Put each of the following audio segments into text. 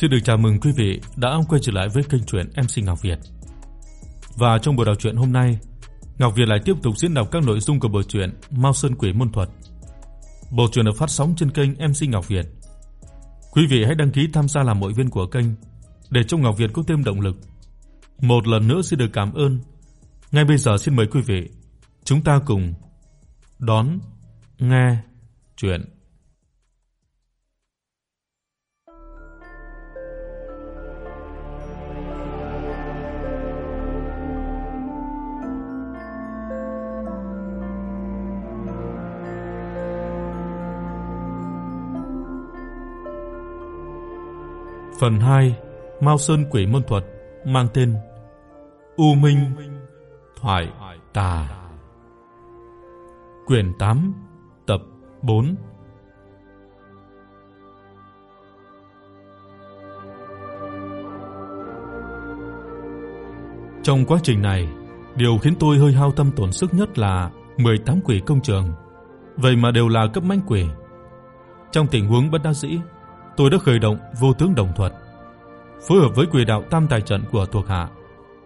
Xin được chào mừng quý vị đã quay trở lại với kênh truyện MC Ngọc Việt. Và trong buổi đọc truyện hôm nay, Ngọc Việt lại tiếp tục diễn đọc các nội dung của bộ truyện Mao Sơn Quỷ Môn Thuật. Bộ truyện được phát sóng trên kênh MC Ngọc Việt. Quý vị hãy đăng ký tham gia làm hội viên của kênh để cho Ngọc Việt có thêm động lực. Một lần nữa xin được cảm ơn. Ngay bây giờ xin mời quý vị chúng ta cùng đón nghe truyện Phần 2: Mao Sơn Quỷ môn thuật mang tên U Minh Thoại Tà. Quyển 8, tập 4. Trong quá trình này, điều khiến tôi hơi hao tâm tổn sức nhất là 18 quỷ công trường, vậy mà đều là cấp mãnh quỷ. Trong tình huống bất đắc dĩ, tôi đã khởi động vô tướng đồng thuật, phối hợp với quỷ đạo tam tài trận của thuộc hạ,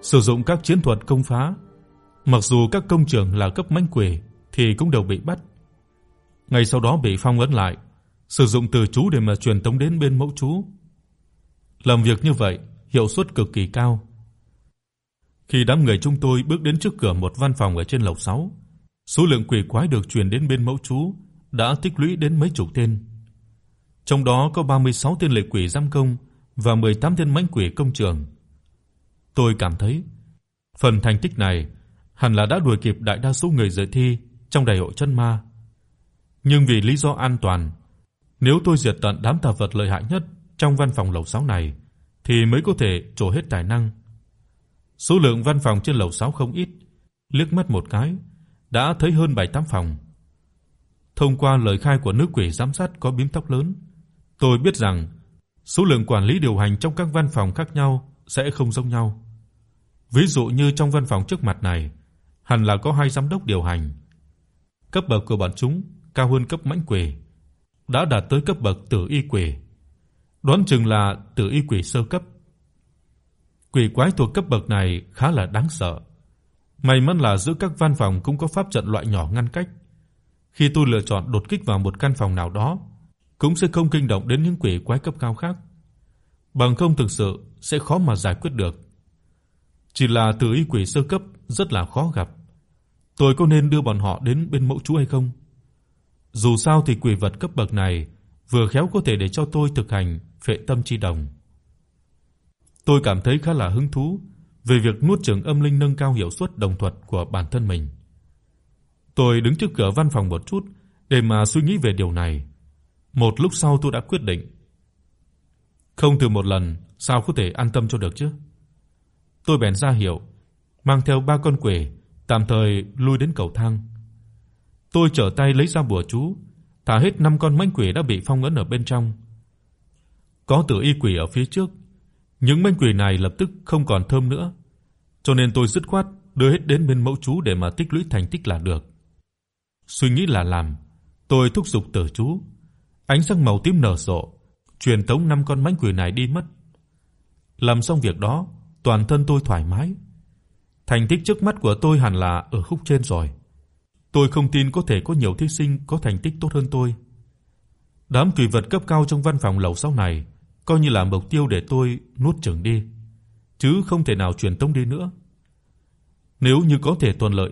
sử dụng các chiến thuật công phá. Mặc dù các công trường là cấp mãnh quỷ thì cũng đều bị bắt. Ngay sau đó bị phong ấn lại, sử dụng từ chú để mà truyền tống đến bên mẫu chú. Làm việc như vậy, hiệu suất cực kỳ cao. Khi đám người chúng tôi bước đến trước cửa một văn phòng ở trên lầu 6, số lượng quỷ quái được truyền đến bên mẫu chú đã tích lũy đến mấy chục tên. Trong đó có 36 tên lệ quỷ giam công và 18 tên mãnh quỷ công trường. Tôi cảm thấy phần thành tích này hẳn là đã đuổi kịp đại đa số người dự thi trong đại hội chân ma. Nhưng vì lý do an toàn, nếu tôi diệt tận đám tà vật lợi hại nhất trong văn phòng lầu 6 này thì mới có thể trổ hết tài năng. Số lượng văn phòng trên lầu 6 không ít, liếc mắt một cái đã thấy hơn 7-8 phòng. Thông qua lời khai của nữ quỷ giám sát có bím tóc lớn, tôi biết rằng số lượng quản lý điều hành trong các văn phòng khác nhau sẽ không giống nhau. Ví dụ như trong văn phòng trước mặt này, hẳn là có hai giám đốc điều hành. Cấp bậc của bọn chúng cao hơn cấp mãnh quỷ, đã đạt tới cấp bậc tử y quỷ. Đoán chừng là tử y quỷ sơ cấp. Quỷ quái thuộc cấp bậc này khá là đáng sợ. May mắn là giữa các văn phòng cũng có pháp trận loại nhỏ ngăn cách. Khi tôi lựa chọn đột kích vào một căn phòng nào đó, cũng sẽ không kinh động đến những quỷ quái cấp cao khác. Bằng không thực sự sẽ khó mà giải quyết được. Chỉ là tử y quỷ sơ cấp rất là khó gặp. Tôi có nên đưa bọn họ đến bên mẫu chú hay không? Dù sao thì quỷ vật cấp bậc này vừa khéo có thể để cho tôi thực hành phệ tâm chi đồng. Tôi cảm thấy khá là hứng thú về việc nuốt chửng âm linh nâng cao hiệu suất đồng thuật của bản thân mình. Tôi đứng trước cửa văn phòng một chút để mà suy nghĩ về điều này. Một lúc sau tôi đã quyết định. Không thử một lần sao có thể an tâm cho được chứ? Tôi bèn ra hiệu, mang theo ba con quỷ, tạm thời lui đến cầu thang. Tôi trở tay lấy ra bùa chú, thả hết năm con mãnh quỷ đã bị phong ấn ở bên trong. Có tử y quỷ ở phía trước, những mãnh quỷ này lập tức không còn thơm nữa, cho nên tôi dứt khoát đưa hết đến bên mẫu chú để mà tích lũy thành tích là được. Suy nghĩ là làm, tôi thúc giục tử chú, ánh sáng màu tím nở rộ, truyền tống năm con mãnh quỷ này đi mất. Làm xong việc đó, toàn thân tôi thoải mái. Thành tích trước mắt của tôi hẳn là ở khúc trên rồi. Tôi không tin có thể có nhiều thí sinh có thành tích tốt hơn tôi. Đám quỷ vật cấp cao trong văn phòng lầu sau này coi như là mục tiêu để tôi nuốt chửng đi, chứ không thể nào truyền tống đi nữa. Nếu như có thể thuận lợi,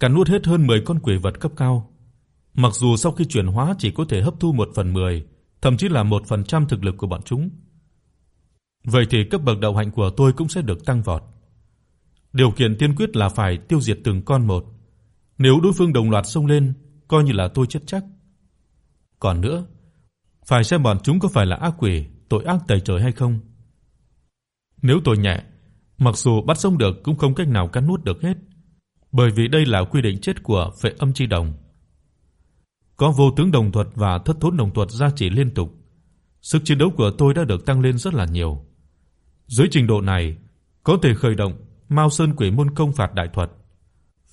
cắn nuốt hết hơn 10 con quỷ vật cấp cao, mặc dù sau khi chuyển hóa chỉ có thể hấp thu 1 phần 10, thậm chí là 1% thực lực của bọn chúng. Vậy thì cấp bậc đạo hạnh của tôi cũng sẽ được tăng vọt. Điều kiện tiên quyết là phải tiêu diệt từng con một. Nếu đối phương đồng loạt xông lên, coi như là tôi chết chắc. Còn nữa, phải xem bọn chúng có phải là ác quỷ, tội ác tày trời hay không. Nếu tội nhẹ, mặc dù bắt sống được cũng không cách nào cắn nuốt được hết, bởi vì đây là quy định chết của Phệ Âm chi đồng. Có vô tướng đồng thuật và thất thốn đồng thuật gia trì liên tục, sức chiến đấu của tôi đã được tăng lên rất là nhiều. Dưới trình độ này, có thể khởi động Mao Sơn Quỷ môn công phạt đại thuật.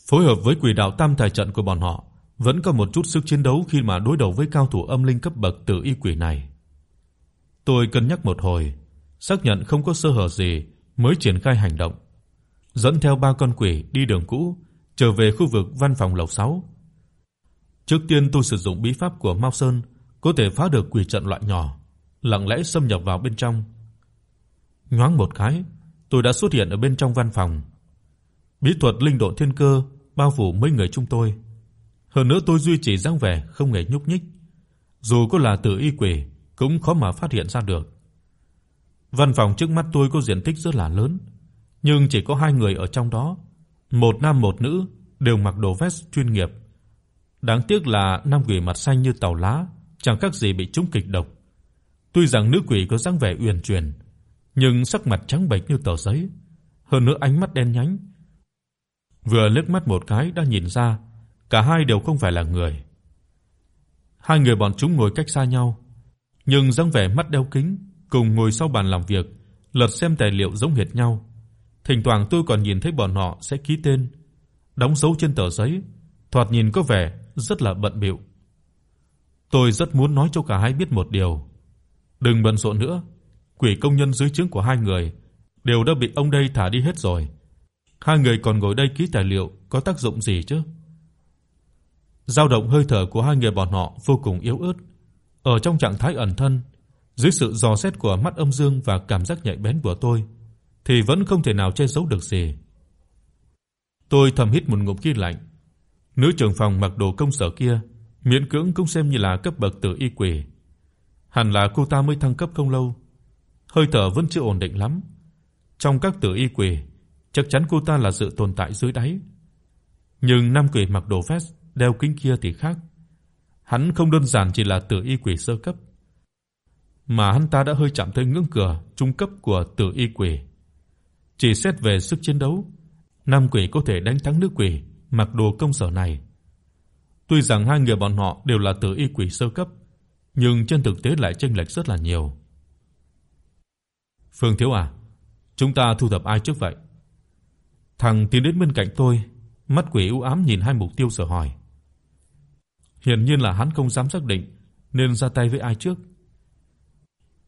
Phối hợp với quỷ đạo tam tài trận của bọn họ, vẫn có một chút sức chiến đấu khi mà đối đầu với cao thủ âm linh cấp bậc tử y quỷ này. Tôi cân nhắc một hồi, xác nhận không có sơ hở gì mới triển khai hành động. Dẫn theo ba con quỷ đi đường cũ, trở về khu vực văn phòng lầu 6. Trước tiên tôi sử dụng bí pháp của Mao Sơn, có thể phá được quỷ trận loại nhỏ, lặng lẽ xâm nhập vào bên trong. Ngoáng một cái, tôi đã xuất hiện ở bên trong văn phòng. Bí thuật linh độn thiên cơ bao phủ mấy người chúng tôi. Hơn nữa tôi duy trì dáng vẻ không hề nhúc nhích, dù có là tử y quỷ cũng khó mà phát hiện ra được. Văn phòng trước mắt tôi có diện tích rất là lớn, nhưng chỉ có hai người ở trong đó, một nam một nữ, đều mặc đồ vest chuyên nghiệp. Đáng tiếc là nam quỷ mặt xanh như tàu lá, chẳng khác gì bị trúng kịch độc. Tuy rằng nữ quỷ có dáng vẻ uyển chuyển, nhưng sắc mặt trắng bệch như tờ giấy, hơn nữa ánh mắt đen nhánh. Vừa liếc mắt một cái đã nhìn ra, cả hai đều không phải là người. Hai người bọn chúng ngồi cách xa nhau, nhưng dáng vẻ mắt đeo kính, cùng ngồi sau bàn làm việc, lật xem tài liệu giống hệt nhau. Thỉnh thoảng tôi còn nhìn thấy bọn họ sẽ ký tên, đóng dấu trên tờ giấy, thoạt nhìn có vẻ rất là bận bịu. Tôi rất muốn nói cho cả hai biết một điều, đừng bận rộn nữa, quỷ công nhân dưới trướng của hai người đều đã bị ông đây thả đi hết rồi. Hai người còn ngồi đây ký tài liệu có tác dụng gì chứ? Dao động hơi thở của hai người bọn họ vô cùng yếu ớt, ở trong trạng thái ẩn thân, dưới sự dò xét của mắt âm dương và cảm giác nhạy bén của tôi thì vẫn không thể nào che giấu được gì. Tôi thầm hít một ngụm khí lạnh. Nữ trưởng phòng mặc đồ công sở kia, miễn cưỡng cũng xem như là cấp bậc tử y quỷ. Hẳn là cô ta mới thăng cấp không lâu, hơi thở vẫn chưa ổn định lắm. Trong các tử y quỷ, chắc chắn cô ta là sự tồn tại dưới đáy. Nhưng nam quỷ mặc đồ vest, đeo kính kia thì khác. Hắn không đơn giản chỉ là tử y quỷ sơ cấp, mà hắn ta đã hơi chạm tới ngưỡng cửa trung cấp của tử y quỷ. Chỉ xét về sức chiến đấu, nam quỷ có thể đánh thắng nữ quỷ mặc đồ công sở này. Tuy rằng hai người bọn họ đều là tử y quỷ sơ cấp, nhưng trên thực tế lại chênh lệch rất là nhiều. Phương thiếu à, chúng ta thu thập ai trước vậy? Thằng tiến đến bên cạnh tôi, mắt quỷ u ám nhìn hai mục tiêu sở hỏi. Hiển nhiên là hắn không dám xác định nên ra tay với ai trước.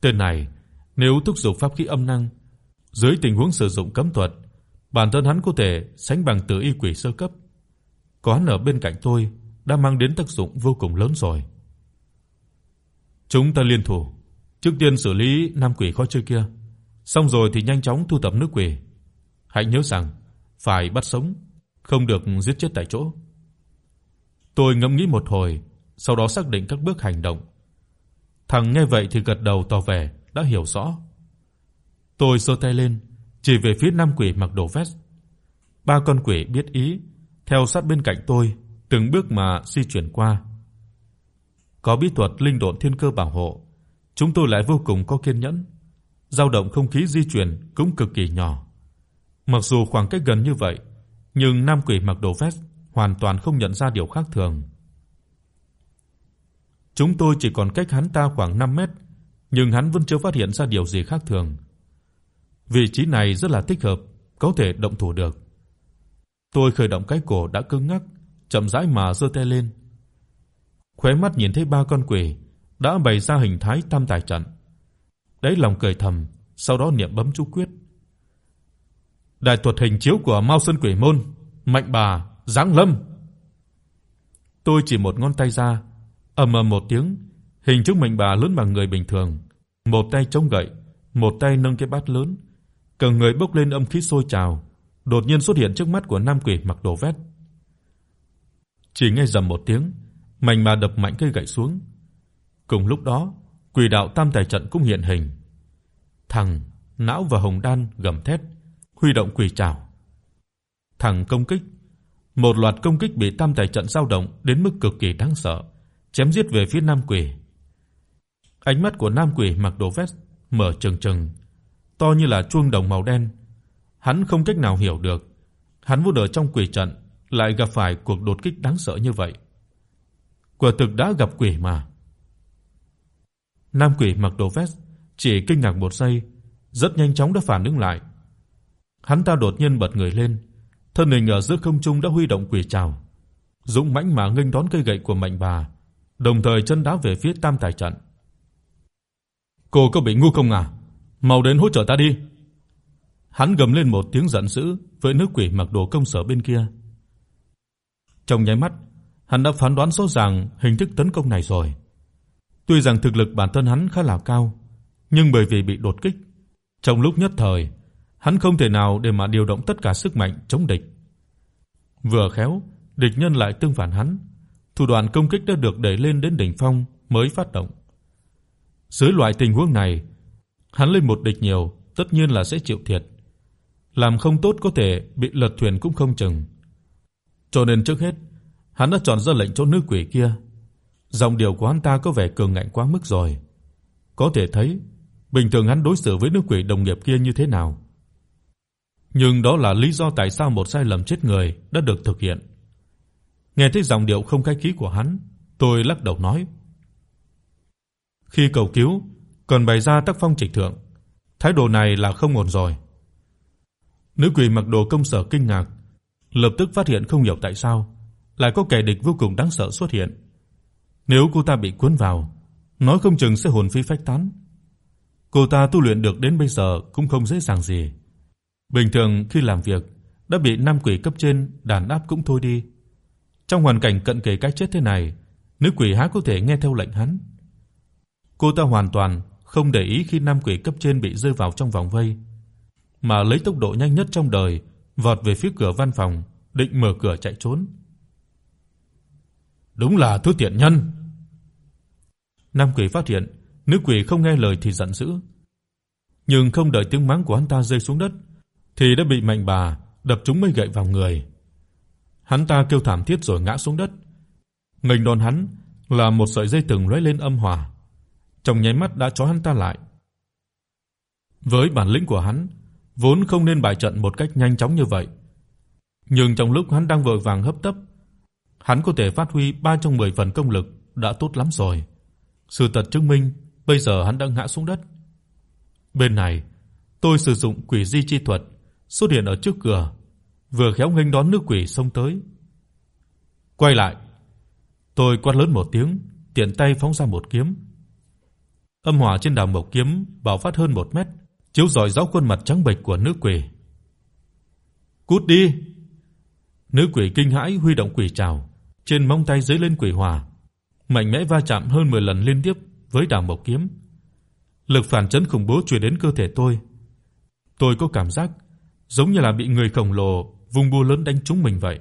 Tên này, nếu thúc dục pháp khí âm năng, dưới tình huống sử dụng cấm thuật, bản thân hắn có thể sánh bằng tử y quỷ sơ cấp. Có hắn ở bên cạnh tôi đã mang đến tác dụng vô cùng lớn rồi. Chúng ta liên thủ, trước tiên xử lý nam quỷ khó chơi kia, xong rồi thì nhanh chóng thu thập nước quỷ. Hãy nhớ rằng phải bắt sống, không được giết chết tại chỗ. Tôi ngẫm nghĩ một hồi, sau đó xác định các bước hành động. Thằng nghe vậy thì gật đầu tỏ vẻ đã hiểu rõ. Tôi giơ tay lên, chỉ về phía nam quỷ mặc đồ vest. Ba con quỷ biết ý, theo sát bên cạnh tôi, từng bước mà di chuyển qua. Có bí thuật linh độn thiên cơ bảo hộ, chúng tôi lại vô cùng có kiên nhẫn. Dao động không khí di chuyển cũng cực kỳ nhỏ. Mặc dù khoảng cách gần như vậy, nhưng nam quỷ mặc đồ vest hoàn toàn không nhận ra điều khác thường. Chúng tôi chỉ còn cách hắn ta khoảng 5 mét, nhưng hắn vẫn chưa phát hiện ra điều gì khác thường. Vị trí này rất là thích hợp, có thể động thủ được. Tôi khởi động cái cổ đã cứng ngắc, chậm rãi mà giơ tay lên. Khóe mắt nhìn thấy ba con quỷ đã bày ra hình thái tam tài trận. Đấy lòng cười thầm, sau đó niệm bấm chú quyết. Đại thuật hình chiếu của Mao Sơn Quỷ môn, Mạnh Bà, Giáng Lâm. Tôi chỉ một ngón tay ra, ầm ầm một tiếng, hình trúc Mạnh Bà lớn bằng người bình thường, một tay chống gậy, một tay nâng cái bát lớn, cả người bốc lên âm khí sôi trào, đột nhiên xuất hiện trước mắt của nam quỷ mặc đồ vest. Chỉ nghe rầm một tiếng, Mạnh mà đập mạnh cây gậy xuống. Cùng lúc đó, quỷ đạo tam tài trận cũng hiện hình. Thằng não và Hồng Đan gầm thét, huy động quỷ trảo. Thằng công kích, một loạt công kích bị tam tài trận dao động đến mức cực kỳ đáng sợ, chém giết về phía nam quỷ. Ánh mắt của nam quỷ mặc đồ vest mở trừng trừng, to như là chuông đồng màu đen. Hắn không cách nào hiểu được, hắn vô ở trong quỷ trận lại gặp phải cuộc đột kích đáng sợ như vậy. Quả thực đã gặp quỷ mà. Nam quỷ mặc đồ vest chỉ kinh ngạc một giây, rất nhanh chóng đã phản ứng lại. Hắn ta đột nhiên bật người lên, thân hình ở giữa không trung đã huy động quỷ trảo, dũng mãnh mà nghênh đón cây gậy của Mạnh bà, đồng thời chân đá về phía Tam Tài trận. "Cô có bị ngu không à? Mau đến hỗ trợ ta đi." Hắn gầm lên một tiếng giận dữ với nữ quỷ mặc đồ công sở bên kia. Trong nháy mắt, hắn đã phán đoán rõ ràng hình thức tấn công này rồi. Tuy rằng thực lực bản thân hắn khá là cao, nhưng bởi vì bị đột kích, trong lúc nhất thời, hắn không thể nào để mà điều động tất cả sức mạnh chống địch. Vừa khéo, địch nhân lại tương phản hắn, thủ đoạn công kích đã được đẩy lên đến đỉnh phong mới phát động. Dưới loại tình huống này, hắn lên một địch nhiều, tất nhiên là sẽ chịu thiệt. Làm không tốt có thể bị lật thuyền cũng không chừng. Cho nên trước hết, hắn đã chọn ra lệnh cho nữ quỷ kia. Giọng điệu của hắn ta có vẻ cường ngạnh quá mức rồi. Có thể thấy, bình thường hắn đối xử với nữ quỷ đồng nghiệp kia như thế nào. Nhưng đó là lý do tại sao một sai lầm chết người đã được thực hiện. Nghe thấy giọng điệu không khách khí của hắn, tôi lắc đầu nói: "Khi cầu cứu, cần bày ra tác phong trịch thượng, thái độ này là không ổn rồi." Nữ quỷ mặc đồ công sở kinh ngạc, lập tức phát hiện không hiểu tại sao lại có kẻ địch vô cùng đáng sợ xuất hiện. Nếu cô ta bị cuốn vào, nói không chừng sẽ hồn phi phách tán. Cô ta tu luyện được đến bây giờ cũng không dễ dàng gì. Bình thường khi làm việc đã bị nam quỷ cấp trên đàn áp cũng thôi đi. Trong hoàn cảnh cận kề cái chết thế này, nữ quỷ há có thể nghe theo lệnh hắn. Cô ta hoàn toàn không để ý khi nam quỷ cấp trên bị rơi vào trong vòng vây, mà lấy tốc độ nhanh nhất trong đời vọt về phía cửa văn phòng, định mở cửa chạy trốn. Đúng là thứ tiện nhân. Nam quỷ phát hiện, nữ quỷ không nghe lời thì giận dữ. Nhưng không đợi tiếng mắng của hắn ta rơi xuống đất, thì đã bị mạnh bà đập trúng mấy gậy vào người. Hắn ta kêu thảm thiết rồi ngã xuống đất. ngành đòn hắn là một sợi dây thừng lóe lên âm hỏa, trong nháy mắt đã trói hắn ta lại. Với bản lĩnh của hắn, vốn không nên bại trận một cách nhanh chóng như vậy. Nhưng trong lúc hắn đang vội vàng hấp tấp, hắn có thể phát huy 3 trong 10 phần công lực đã tốt lắm rồi. Sự thật chứng minh, bây giờ hắn đã ngã xuống đất. Bên này, tôi sử dụng quỷ di chi thuật xuất hiện ở trước cửa, vừa khéo nghênh đón nữ quỷ xông tới. Quay lại. Tôi quát lớn một tiếng, tiện tay phóng ra một kiếm. Âm hỏa trên đào mộc kiếm bạo phát hơn 1 mét, chiếu rọi rõ khuôn mặt trắng bệch của nữ quỷ. "Cút đi!" Nữ quỷ kinh hãi huy động quỷ trảo, trên móng tay giấy lên quỷ hỏa, mạnh mẽ va chạm hơn 10 lần liên tiếp với đào mộc kiếm. Lực phản chấn khủng bố truyền đến cơ thể tôi. Tôi có cảm giác giống như là bị người khổng lồ vùng búa lớn đánh trúng mình vậy.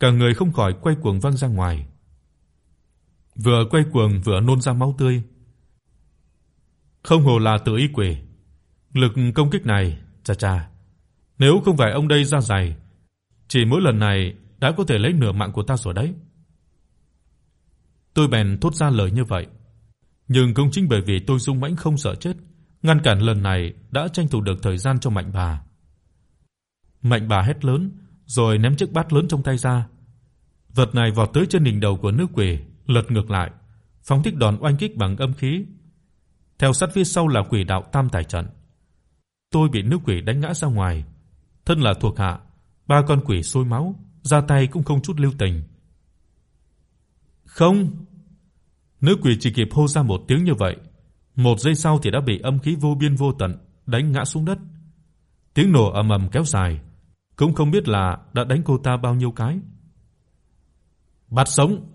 Cả người không khỏi quay cuồng văng ra ngoài. Vừa quay cuồng vừa nôn ra máu tươi. Không hồ là tự ý quỷ. Lực công kích này, cha cha, nếu không phải ông đây ra dày, chỉ mỗi lần này đã có thể lấy nửa mạng của ta rồi đấy. Tôi bèn thốt ra lời như vậy, nhưng cũng chính bởi vì tôi dũng mãnh không sợ chết, ngăn cản lần này đã tranh thủ được thời gian cho Mạnh bà. Mạnh bà hét lớn, rồi ném chiếc bát lớn trong tay ra. Vật này vọt tới trên đỉnh đầu của nữ quỷ, lật ngược lại, phóng thích đòn oanh kích bằng âm khí. Theo sát phía sau là quỷ đạo tam tài trận. Tôi bị nữ quỷ đánh ngã ra ngoài, thân là thuộc hạ, ba con quỷ sôi máu, ra tay cũng không chút lưu tình. Không. Nữ quỷ chỉ kịp hô ra một tiếng như vậy, một giây sau thì đã bị âm khí vô biên vô tận đánh ngã xuống đất. Tiếng nổ ầm ầm kéo dài, cũng không biết là đã đánh cô ta bao nhiêu cái. Bắt sống.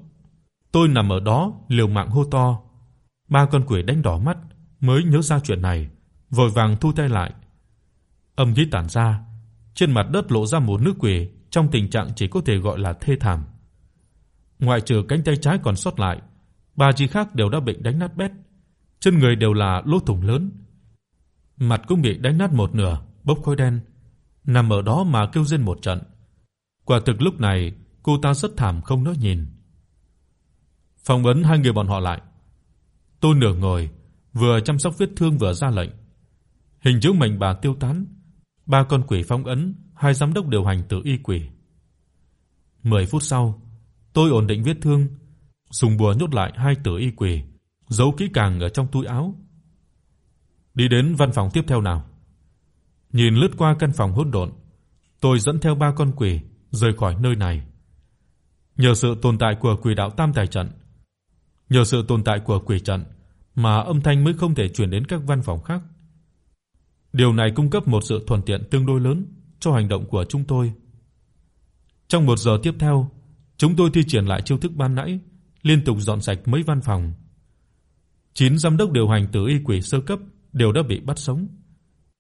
Tôi nằm ở đó liều mạng hô to. Ba con quỷ đánh đỏ mắt mới nhớ ra chuyện này, vội vàng thu tay lại. Âm khí tản ra, trên mặt đất lộ ra một nữ quỷ trong tình trạng chỉ có thể gọi là thê thảm. Ngoại trừ cánh tay trái còn sót lại, ba chi khác đều đã bị đánh nát bét, chân người đều là lỗ thủng lớn. Mặt cũng bị đánh nát một nửa, bốc khói đen, nằm ở đó mà kêu rên một trận. Quả thực lúc này, cô ta rất thảm không nỡ nhìn. Phỏng vấn hai người bọn họ lại. Tôi nửa ngồi, vừa chăm sóc vết thương vừa ra lệnh. Hình chữ mệnh bà tiêu tán, ba con quỷ phong ấn, hai giám đốc điều hành tử y quỷ. 10 phút sau, tôi ổn định vết thương, dùng bùa nhốt lại hai tử y quỷ, giấu kỹ càng ở trong túi áo. Đi đến văn phòng tiếp theo nào. Nhìn lướt qua căn phòng hỗn độn, tôi dẫn theo ba con quỷ rời khỏi nơi này. Nhờ sự tồn tại của quỷ đạo Tam Tài trận, nhờ sự tồn tại của quỷ trận mà âm thanh mới không thể truyền đến các văn phòng khác. Điều này cung cấp một sự thuận tiện tương đối lớn cho hành động của chúng tôi. Trong một giờ tiếp theo, chúng tôi thi triển lại chiêu thức ban nãy, liên tục dọn sạch mấy văn phòng. 9 giám đốc điều hành từ y quỷ sơ cấp đều đã bị bắt sống,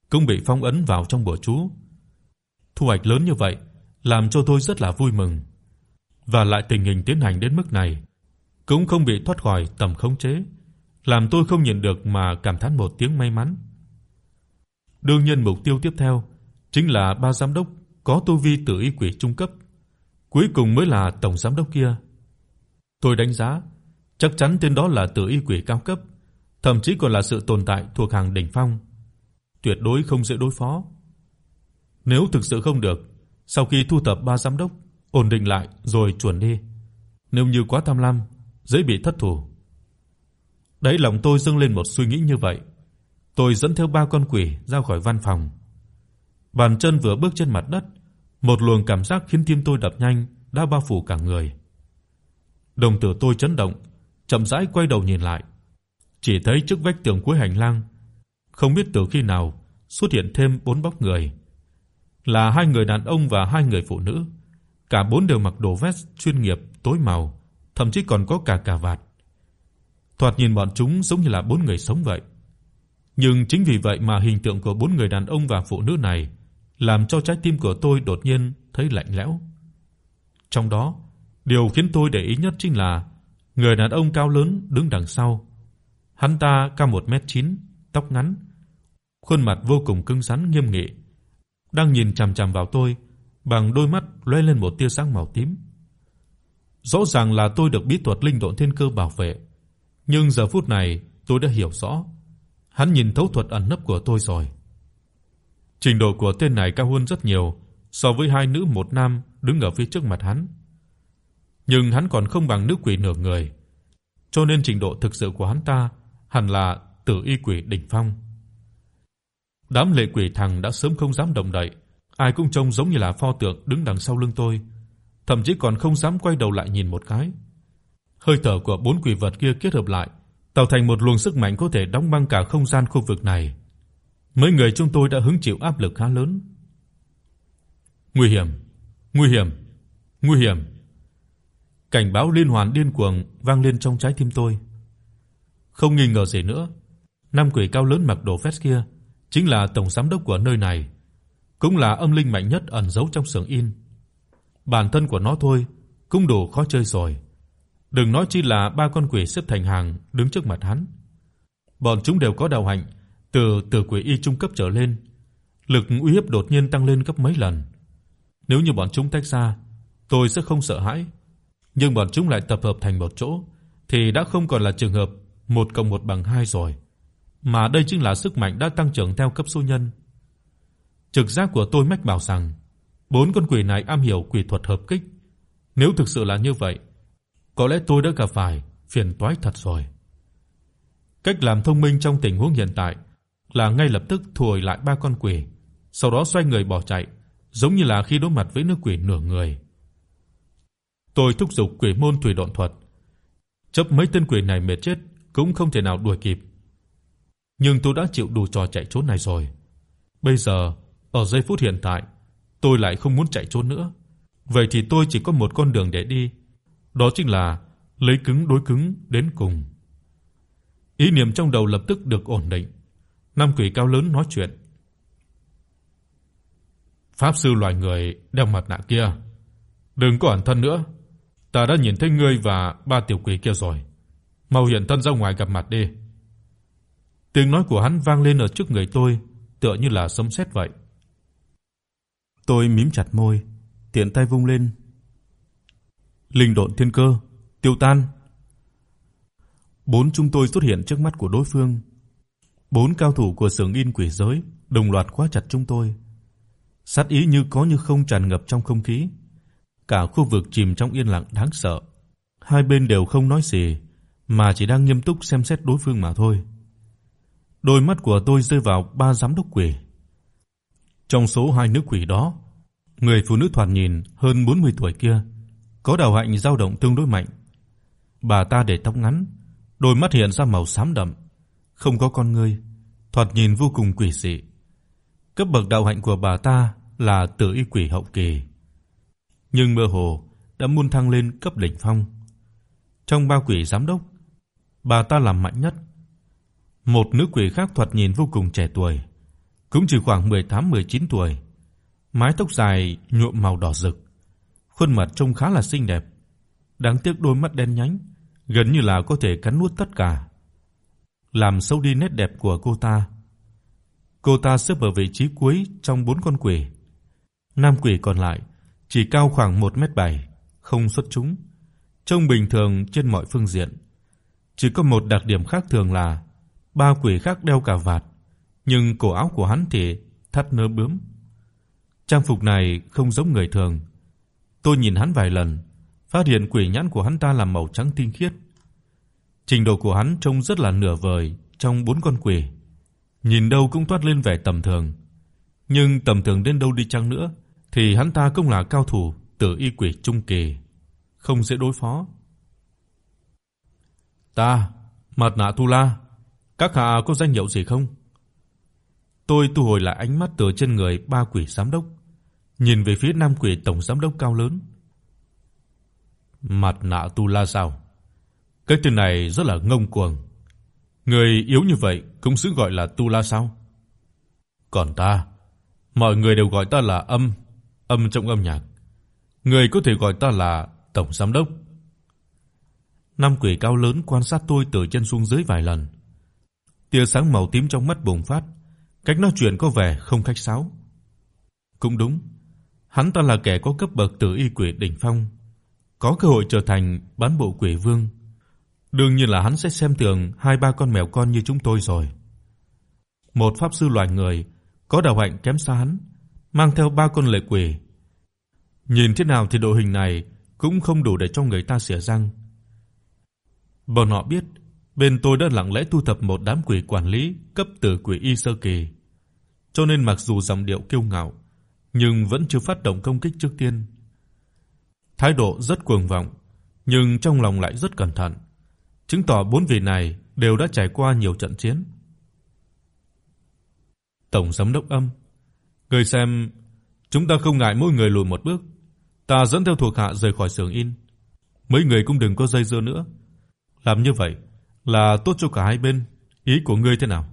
cũng bị phong ấn vào trong bùa chú. Thu hoạch lớn như vậy làm cho tôi rất là vui mừng. Và lại tình hình tiến hành đến mức này, cũng không bị thoát khỏi tầm khống chế, làm tôi không nhịn được mà cảm thán một tiếng may mắn. Đương nhiên mục tiêu tiếp theo chính là ba giám đốc có tu vi tử y quỷ trung cấp, cuối cùng mới là tổng giám đốc kia. Tôi đánh giá, chắc chắn tên đó là tử y quỷ cao cấp, thậm chí còn là sự tồn tại thuộc hàng đỉnh phong, tuyệt đối không dễ đối phó. Nếu thực sự không được, sau khi thu thập ba giám đốc, ổn định lại rồi chuẩn đi. Nếu như quá tham lam, dễ bị thất thủ. Đấy lòng tôi dâng lên một suy nghĩ như vậy. Tôi dẫn theo ba con quỷ ra khỏi văn phòng. Bàn chân vừa bước trên mặt đất, một luồng cảm giác khiến tim tôi đập nhanh đã bao phủ cả người. Đồng tử tôi chấn động, chậm rãi quay đầu nhìn lại, chỉ thấy trước vách tường cuối hành lang, không biết từ khi nào xuất hiện thêm bốn bóng người, là hai người đàn ông và hai người phụ nữ. Cả bốn đều mặc đồ vest chuyên nghiệp tối màu, thậm chí còn có cả cà vạt. Thoạt nhìn bọn chúng giống như là bốn người sống vậy. Nhưng chính vì vậy mà hình tượng của bốn người đàn ông và phụ nữ này làm cho trái tim của tôi đột nhiên thấy lạnh lẽo. Trong đó, điều khiến tôi để ý nhất chính là người đàn ông cao lớn đứng đằng sau. Hắn ta cao 1m9, tóc ngắn, khuôn mặt vô cùng cứng rắn nghiêm nghị, đang nhìn chằm chằm vào tôi bằng đôi mắt lóe lên một tia sáng màu tím. Rõ ràng là tôi được bí thuật linh độn thiên cơ bảo vệ, nhưng giờ phút này tôi đã hiểu rõ, hắn nhìn thấu thuật ẩn nấp của tôi rồi. Trình độ của tên này cao hơn rất nhiều so với hai nữ một nam đứng ở phía trước mặt hắn. Nhưng hắn còn không bằng nữ quỷ nửa người, cho nên trình độ thực sự của hắn ta hẳn là tử y quỷ đỉnh phong. Đám lệ quỷ thằng đã sớm không dám động đậy, ai cũng trông giống như là pho tượng đứng đằng sau lưng tôi, thậm chí còn không dám quay đầu lại nhìn một cái. Hơi thở của bốn quỷ vật kia kết hợp lại, tạo thành một luồng sức mạnh có thể đóng băng cả không gian khu vực này. Mấy người chúng tôi đã hứng chịu áp lực khá lớn. Nguy hiểm, nguy hiểm, nguy hiểm. Cảnh báo liên hoàn điên cuồng vang lên trong trái tim tôi. Không nghi ngờ gì nữa, năm quỷ cao lớn mặc đồ vest kia chính là tổng giám đốc của nơi này, cũng là âm linh mạnh nhất ẩn giấu trong xưởng in. Bản thân của nó thôi cũng đủ khó chơi rồi. Đừng nói chi là ba con quỷ xếp thành hàng đứng trước mặt hắn. Bọn chúng đều có đạo hạnh từ từ quỷ y trung cấp trở lên, lực uy hiếp đột nhiên tăng lên gấp mấy lần. Nếu như bọn chúng tách ra, tôi sẽ không sợ hãi, nhưng bọn chúng lại tập hợp thành một chỗ thì đã không còn là trường hợp 1 cộng 1 bằng 2 rồi, mà đây chính là sức mạnh đã tăng trưởng theo cấp số nhân. Trực giác của tôi mách bảo rằng bốn con quỷ này am hiểu quỷ thuật hợp kích, nếu thực sự là như vậy, có lẽ tôi đã gặp phải phiền toái thật rồi. Cách làm thông minh trong tình huống hiện tại là ngay lập tức thu hồi lại ba con quỷ, sau đó xoay người bỏ chạy, giống như là khi đối mặt với nữ quỷ nửa người. Tôi thúc giục quỷ môn thủy độn thuật, chớp mấy tên quỷ này mệt chết cũng không thể nào đuổi kịp. Nhưng tôi đã chịu đủ trò chạy trốn này rồi. Bây giờ, ở giây phút hiện tại, tôi lại không muốn chạy trốn nữa. Vậy thì tôi chỉ có một con đường để đi, đó chính là lấy cứng đối cứng đến cùng. Ý niệm trong đầu lập tức được ổn định. Nam quỷ cao lớn nói chuyện. Pháp sư loài người đeo mặt nạ kia, đừng có ẩn thân nữa. Ta đã nhìn thấy ngươi và ba tiểu quỷ kia rồi. Mau hiện thân ra ngoài gặp mặt đi. Tiếng nói của hắn vang lên ở trước người tôi, tựa như là sấm sét vậy. Tôi mím chặt môi, tiện tay vung lên. Linh độn thiên cơ, tiêu tan. Bốn chúng tôi xuất hiện trước mắt của đối phương. Bốn cao thủ của xưởng in quỷ giới đồng loạt khóa chặt chúng tôi. Sát ý như có như không tràn ngập trong không khí. Cả khu vực chìm trong yên lặng đáng sợ. Hai bên đều không nói gì, mà chỉ đang nghiêm túc xem xét đối phương mà thôi. Đôi mắt của tôi rơi vào ba giám đốc quỷ. Trong số hai nữ quỷ đó, người phụ nữ thoạt nhìn hơn 40 tuổi kia có đạo hạnh dao động tương đối mạnh. Bà ta để tóc ngắn, đôi mắt hiện ra màu xám đậm, không có con ngươi, thoạt nhìn vô cùng quỷ dị. Cấp bậc đạo hạnh của bà ta là Tử Y Quỷ hậu kỳ, nhưng mơ hồ đã muốn thăng lên cấp đỉnh phong. Trong ba quỷ giám đốc, bà ta làm mạnh nhất. Một nữ quỷ khác thoạt nhìn vô cùng trẻ tuổi, cũng chỉ khoảng 18-19 tuổi, mái tóc dài nhuộm màu đỏ rực, khuôn mặt trông khá là xinh đẹp. Đáng tiếc đôi mắt đen nhánh, gần như là có thể cắn nuốt tất cả, làm xấu đi nét đẹp của cô ta. Cô ta xếp ở vị trí cuối trong bốn con quỷ. Nam quỷ còn lại chỉ cao khoảng 1m7, không xuất chúng, trông bình thường trên mọi phương diện. Chỉ có một đặc điểm khác thường là ba quỷ khác đeo cà vạt, nhưng cổ áo của hắn thì thắt nơ bướm. Trang phục này không giống người thường. Tôi nhìn hắn vài lần, phát hiện quỷ nhãn của hắn ta là màu trắng tinh khiết. Trình độ của hắn trông rất là nửa vời trong bốn con quỷ. Nhìn đâu cũng toát lên vẻ tầm thường. Nhưng tầm thường đến đâu đi chăng nữa thì hắn ta cũng là cao thủ tử y quỷ trung kỳ, không dễ đối phó. Ta, Mạt Nạ Tu La, các hạ có danh hiệu gì không? Tôi thu hồi lại ánh mắt từ trên người ba quỷ giám đốc, nhìn về phía nam quỷ tổng giám đốc cao lớn. Mặt nạ Tu La sao? Cái tên này rất là ngông cuồng. Người yếu như vậy cũng xứng gọi là Tu La sao? Còn ta, mọi người đều gọi ta là Âm, Âm trong âm nhạc. Người có thể gọi ta là tổng giám đốc. Nam quỷ cao lớn quan sát tôi từ chân xuống dưới vài lần. Tia sáng màu tím trong mắt bùng phát, cách nói chuyện có vẻ không khách sáo. Cũng đúng, hắn ta là kẻ có cấp bậc tử y quỷ đỉnh phong, có cơ hội trở thành bán bộ quỷ vương. Đương nhiên là hắn sẽ xem thường hai ba con mèo con như chúng tôi rồi. Một pháp sư loài người có đạo hạnh kém xa hắn, mang theo ba con lệ quỷ. Nhìn thế nào thì đội hình này cũng không đủ để cho người ta xỉa răng. Bọn họ biết, bên tôi đã lặng lẽ thu thập một đám quỷ quản lý cấp tử quỷ y sơ kỳ. Cho nên mặc dù giọng điệu kiêu ngạo, nhưng vẫn chưa phát động công kích trước tiên. Thái độ rất cuồng vọng, nhưng trong lòng lại rất cẩn thận, chứng tỏ bốn vị này đều đã trải qua nhiều trận chiến. Tổng giám đốc Âm, người xem, chúng ta không ngại mỗi người lùi một bước, ta dẫn theo thuộc hạ rời khỏi xưởng in. Mấy người cũng đừng có dây dưa nữa. Làm như vậy là tốt cho cả hai bên, ý của ngươi thế nào?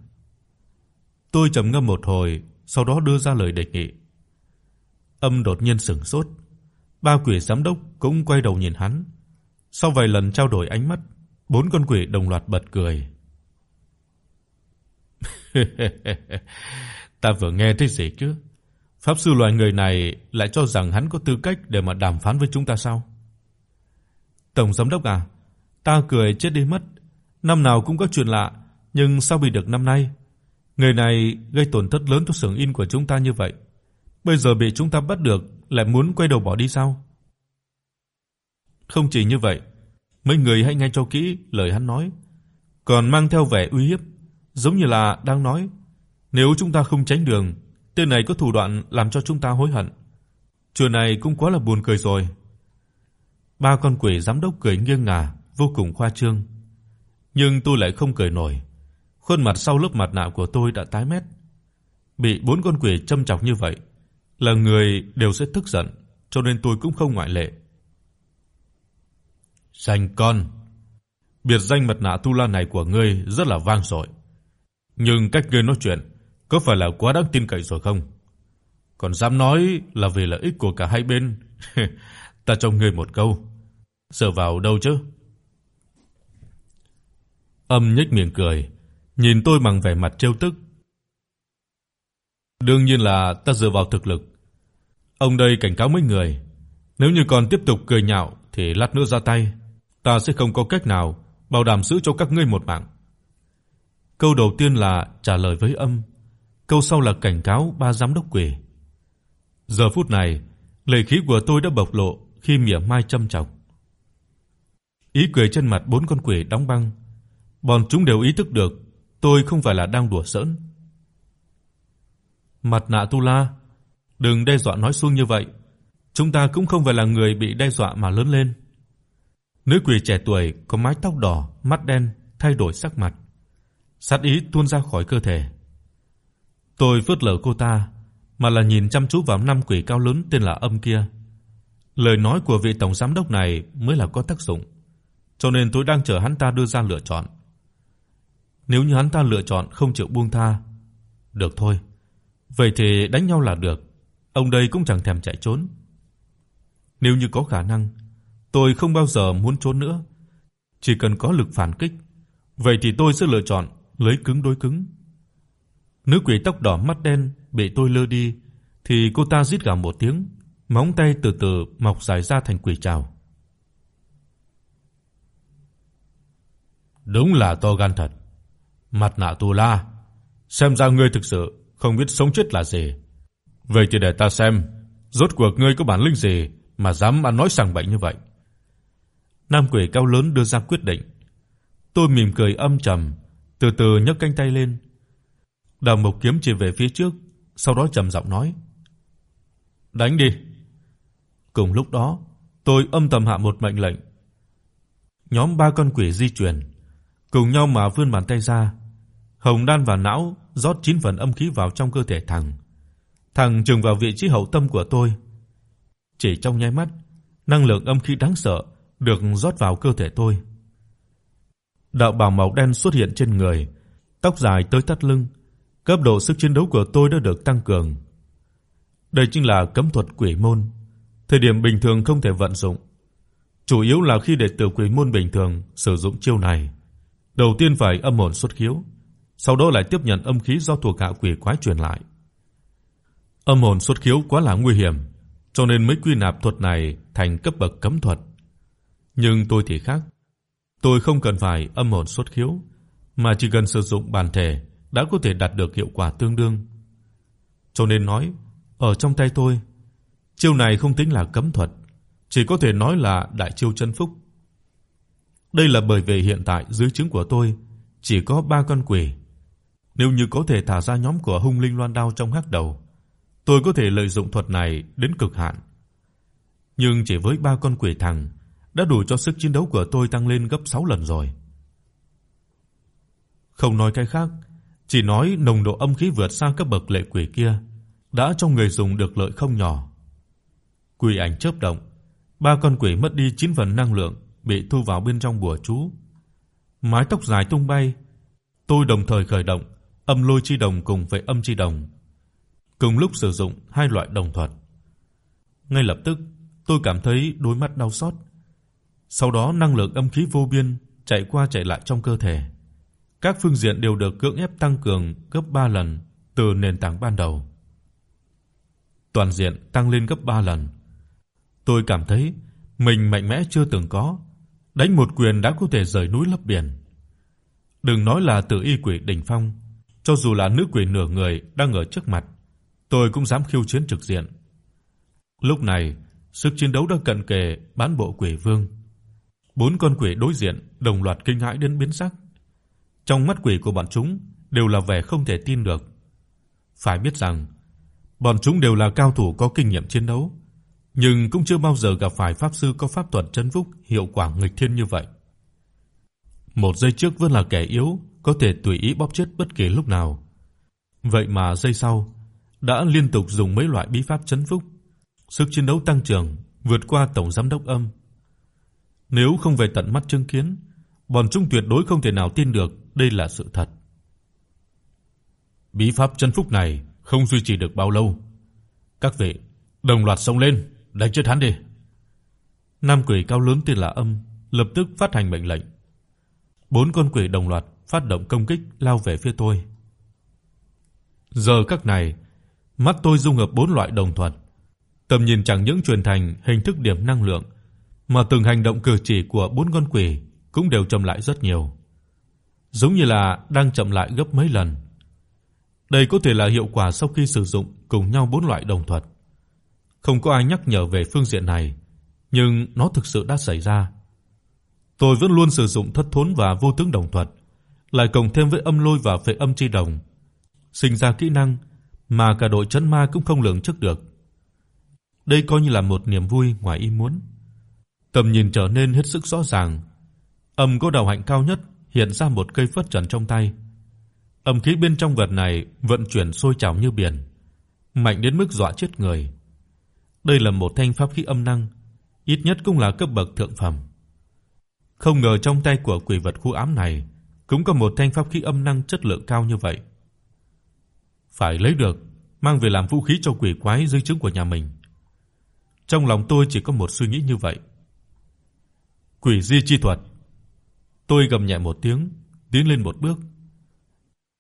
Tôi trầm ngâm một hồi, sau đó đưa ra lời đề nghị. Âm đột nhiên sững sốt, ba quỷ giám đốc cũng quay đầu nhìn hắn. Sau vài lần trao đổi ánh mắt, bốn con quỷ đồng loạt bật cười. Ta vừa nghe thấy gì chứ? Pháp sư loài người này lại cho rằng hắn có tư cách để mà đàm phán với chúng ta sao? Tổng giám đốc à, ta cười chết đi mất. Năm nào cũng có chuyện lạ, nhưng sao bị được năm nay? Người này gây tổn thất lớn cho xưởng in của chúng ta như vậy, bây giờ bị chúng ta bắt được lại muốn quay đầu bỏ đi sao? Không chỉ như vậy, mấy người hãy nghe cho kỹ lời hắn nói, còn mang theo vẻ uy hiếp, giống như là đang nói, nếu chúng ta không tránh đường, tên này có thủ đoạn làm cho chúng ta hối hận. Chuyện này cũng quá là buồn cười rồi. Ba con quỷ giám đốc cười nghiêng ngả, vô cùng khoa trương. Nhưng tôi lại không cười nổi. Khuôn mặt sau lớp mặt nạ của tôi đã tái mét. Bị bốn con quỷ châm chọc như vậy, là người đều sẽ tức giận, cho nên tôi cũng không ngoại lệ. Danh con, biệt danh mặt nạ Tu La này của ngươi rất là vang dội. Nhưng cách ngươi nói chuyện có phải là quá đáng tin cậy rồi không? Còn dám nói là vì lợi ích của cả hai bên. Ta cho ngươi một câu. Sợ vào đâu chứ? Âm nhếch miệng cười, nhìn tôi bằng vẻ mặt trêu tức. Đương nhiên là ta dựa vào thực lực. Ông đây cảnh cáo mấy người, nếu như còn tiếp tục cười nhạo thì lát nữa ra tay, ta sẽ không có cách nào bảo đảm giữ cho các ngươi một mạng. Câu đầu tiên là trả lời với Âm, câu sau là cảnh cáo ba giám đốc quỷ. Giờ phút này, lệ khí của tôi đã bộc lộ khi mỉa mai châm chọc. Ý cười trên mặt bốn con quỷ đóng băng, bọn chúng đều ý thức được tôi không phải là đang đùa giỡn. Mặt nạ Tu La, đừng đe dọa nói suông như vậy, chúng ta cũng không phải là người bị đe dọa mà lớn lên. Nữ quỷ trẻ tuổi có mái tóc đỏ, mắt đen, thay đổi sắc mặt, sát ý tuôn ra khỏi cơ thể. Tôi phớt lờ cô ta, mà là nhìn chăm chú vào năm quỷ cao lớn tên là Âm kia. Lời nói của vị tổng giám đốc này mới là có tác dụng, cho nên tôi đang chờ hắn ta đưa ra lựa chọn. Nếu như hắn ta lựa chọn không chịu buông tha, được thôi. Vậy thì đánh nhau là được, ông đây cũng chẳng thèm chạy trốn. Nếu như có khả năng, tôi không bao giờ muốn trốn nữa, chỉ cần có lực phản kích, vậy thì tôi sẽ lựa chọn lấy cứng đối cứng. Nữ quỷ tóc đỏ mắt đen bị tôi lơ đi thì cô ta rít gào một tiếng, móng tay từ từ mọc dài ra thành quỷ trảo. Đúng là to gan thật. Mặt nạ Tu la, xem ra ngươi thực sự không biết sống chết là gì. Vậy thì để ta xem, rốt cuộc ngươi có bản lĩnh gì mà dám ăn nói sằng bậy như vậy. Nam quỷ cao lớn đưa ra quyết định. Tôi mỉm cười âm trầm, từ từ nhấc cánh tay lên. Đào Mộc kiếm chỉ về phía trước, sau đó trầm giọng nói: "Đánh đi." Cùng lúc đó, tôi âm thầm hạ một mệnh lệnh. Nhóm ba con quỷ di chuyển, cùng nhau mà vươn bàn tay ra. Hồng đan và não rót chín phần âm khí vào trong cơ thể thằng. Thằng trùng vào vị trí hậu tâm của tôi. Chỉ trong nháy mắt, năng lượng âm khí đáng sợ được rót vào cơ thể tôi. Đạo bào màu đen xuất hiện trên người, tóc dài tới thắt lưng, cấp độ sức chiến đấu của tôi đã được tăng cường. Đây chính là cấm thuật quỷ môn, thời điểm bình thường không thể vận dụng, chủ yếu là khi đệ tử quỷ môn bình thường sử dụng chiêu này, đầu tiên phải âm hồn xuất khiếu, sau đó lại tiếp nhận âm khí do thuộc hạ quỷ quái truyền lại. Âm hồn xuất khiếu quá là nguy hiểm, cho nên mới quy nạp thuật này thành cấp bậc cấm thuật. Nhưng tôi thì khác. Tôi không cần phải âm hồn xuất khiếu, mà chỉ cần sử dụng bản thể đã có thể đạt được hiệu quả tương đương. Cho nên nói, ở trong tay tôi, chiêu này không tính là cấm thuật, chỉ có thể nói là đại chiêu chân phúc. Đây là bởi vì hiện tại dưới trướng của tôi chỉ có 3 con quỷ. Nếu như có thể thả ra nhóm của Hung Linh Loan Đao trong hắc đầu, tôi có thể lợi dụng thuật này đến cực hạn. Nhưng chỉ với 3 con quỷ thằng đã đủ cho sức chiến đấu của tôi tăng lên gấp 6 lần rồi. Không nói cái khác, chỉ nói nồng độ âm khí vượt xa cấp bậc lệ quỷ kia, đã cho người dùng được lợi không nhỏ. Quỷ ảnh chớp động, ba con quỷ mất đi 9 phần năng lượng bị thu vào bên trong bùa chú. Mái tóc dài tung bay, tôi đồng thời khởi động âm lôi chi đồng cùng với âm chi đồng, cùng lúc sử dụng hai loại đồng thuật. Ngay lập tức, tôi cảm thấy đôi mắt đau xót. Sau đó năng lượng âm khí vô biên chạy qua chạy lại trong cơ thể. Các phương diện đều được cưỡng ép tăng cường gấp 3 lần từ nền tảng ban đầu. Toàn diện tăng lên gấp 3 lần. Tôi cảm thấy mình mạnh mẽ chưa từng có, đánh một quyền đã có thể rời núi lấp biển. Đừng nói là tự Y quỷ đỉnh phong, cho dù là nữ quỷ nửa người đang ở trước mặt, tôi cũng dám khiêu chiến trực diện. Lúc này, sức chiến đấu đã cận kề bán bộ quỷ vương. Bốn con quỷ đối diện đồng loạt kinh hãi đến biến sắc. Trong mắt quỷ của bọn chúng đều là vẻ không thể tin được. Phải biết rằng, bọn chúng đều là cao thủ có kinh nghiệm chiến đấu, nhưng cũng chưa bao giờ gặp phải pháp sư có pháp thuật trấn phúc hiệu quả nghịch thiên như vậy. Một giây trước vẫn là kẻ yếu, có thể tùy ý bóp chết bất kỳ lúc nào. Vậy mà giây sau đã liên tục dùng mấy loại bí pháp trấn phúc, sức chiến đấu tăng trưởng vượt qua tổng giám đốc Âm. Nếu không về tận mắt chứng kiến, bọn chúng tuyệt đối không thể nào tin được đây là sự thật. Bí pháp chân phúc này không duy trì được bao lâu. Các vị, đồng loạt xông lên, đánh chết hắn đi. Nam quỷ cao lớn tên là Âm lập tức phát hành mệnh lệnh. Bốn con quỷ đồng loạt phát động công kích lao về phía tôi. Giờ các này, mắt tôi dung hợp bốn loại đồng thuật, tầm nhìn chẳng những truyền thành hình thức điểm năng lượng, mà từng hành động cử chỉ của bốn con quỷ cũng đều chậm lại rất nhiều giống như là đang chậm lại gấp mấy lần. Đây có thể là hiệu quả sau khi sử dụng cùng nhau bốn loại đồng thuật. Không có ai nhắc nhở về phương diện này, nhưng nó thực sự đã xảy ra. Tôi vẫn luôn sử dụng thất thốn và vô tướng đồng thuật, lại cộng thêm với âm lôi và phệ âm chi đồng, sinh ra kỹ năng mà cả đội trấn ma cũng không lường trước được. Đây coi như là một niềm vui ngoài ý muốn. Tầm nhìn trở nên hết sức rõ ràng. Âm có đạo hạnh cao nhất hiện ra một cây phất trần trong tay. Âm khí bên trong vật này vận chuyển sôi trào như biển. mạnh đến mức dọa chết người. Đây là một thanh pháp khí âm năng, ít nhất cũng là cấp bậc thượng phẩm. Không ngờ trong tay của quỷ vật khu ám này cũng có một thanh pháp khí âm năng chất lượng cao như vậy. Phải lấy được, mang về làm vũ khí cho quỷ quái dưới trướng của nhà mình. Trong lòng tôi chỉ có một suy nghĩ như vậy. Quỷ di chi thuật. Tôi gầm nhẹ một tiếng, tiến lên một bước.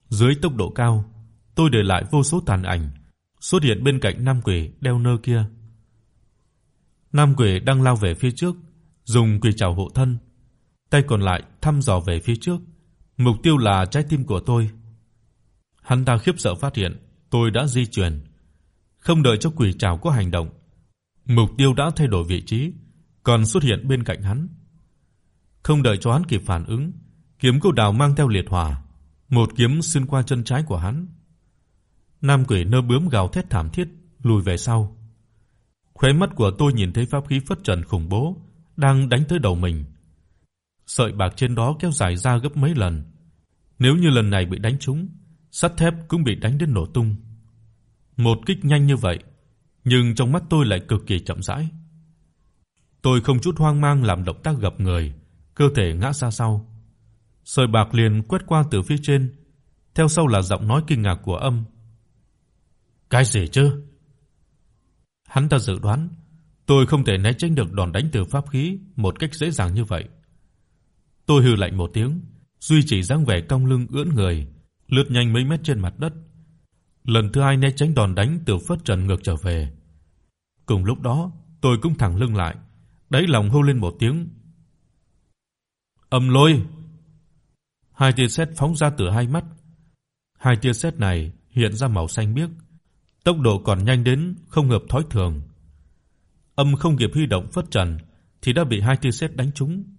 Dưới tốc độ cao, tôi để lại vô số tàn ảnh xuất hiện bên cạnh nam quỷ đeo nơ kia. Nam quỷ đang lao về phía trước, dùng quỷ trảo hộ thân, tay còn lại thăm dò về phía trước, mục tiêu là trái tim của tôi. Hắn ta khiếp sợ phát hiện tôi đã di chuyển, không đợi cho quỷ trảo có hành động, mục tiêu đã thay đổi vị trí, còn xuất hiện bên cạnh hắn. Không đợi cho hắn kịp phản ứng, kiếm câu đào mang theo liệt hỏa, một kiếm xuyên qua chân trái của hắn. Nam quỷ nơ bướm gào thét thảm thiết, lùi về sau. Khóe mắt của tôi nhìn thấy pháp khí phất trần khủng bố đang đánh tới đầu mình. Sợi bạc trên đó kéo dài ra gấp mấy lần. Nếu như lần này bị đánh trúng, sắt thép cũng bị đánh đến nổ tung. Một kích nhanh như vậy, nhưng trong mắt tôi lại cực kỳ chậm rãi. Tôi không chút hoang mang làm động tác gập người, cơ thể ngã ra sau. Sợi bạc liền quét qua từ phía trên, theo sau là giọng nói kinh ngạc của Âm. "Cái gì chứ?" Hắn ta dự đoán tôi không thể né tránh được đòn đánh từ pháp khí một cách dễ dàng như vậy. Tôi hừ lạnh một tiếng, duy trì dáng vẻ cong lưng ưỡn người, lướt nhanh mấy mét trên mặt đất. Lần thứ hai né tránh đòn đánh từ phất trần ngược trở về. Cùng lúc đó, tôi cũng thẳng lưng lại, đáy lòng hô lên một tiếng. Âm lôi. Hai tia sét phóng ra từ hai mắt. Hai tia sét này hiện ra màu xanh biếc, tốc độ còn nhanh đến không hợp thói thường. Âm không kịp huy động phất trần thì đã bị hai tia sét đánh trúng.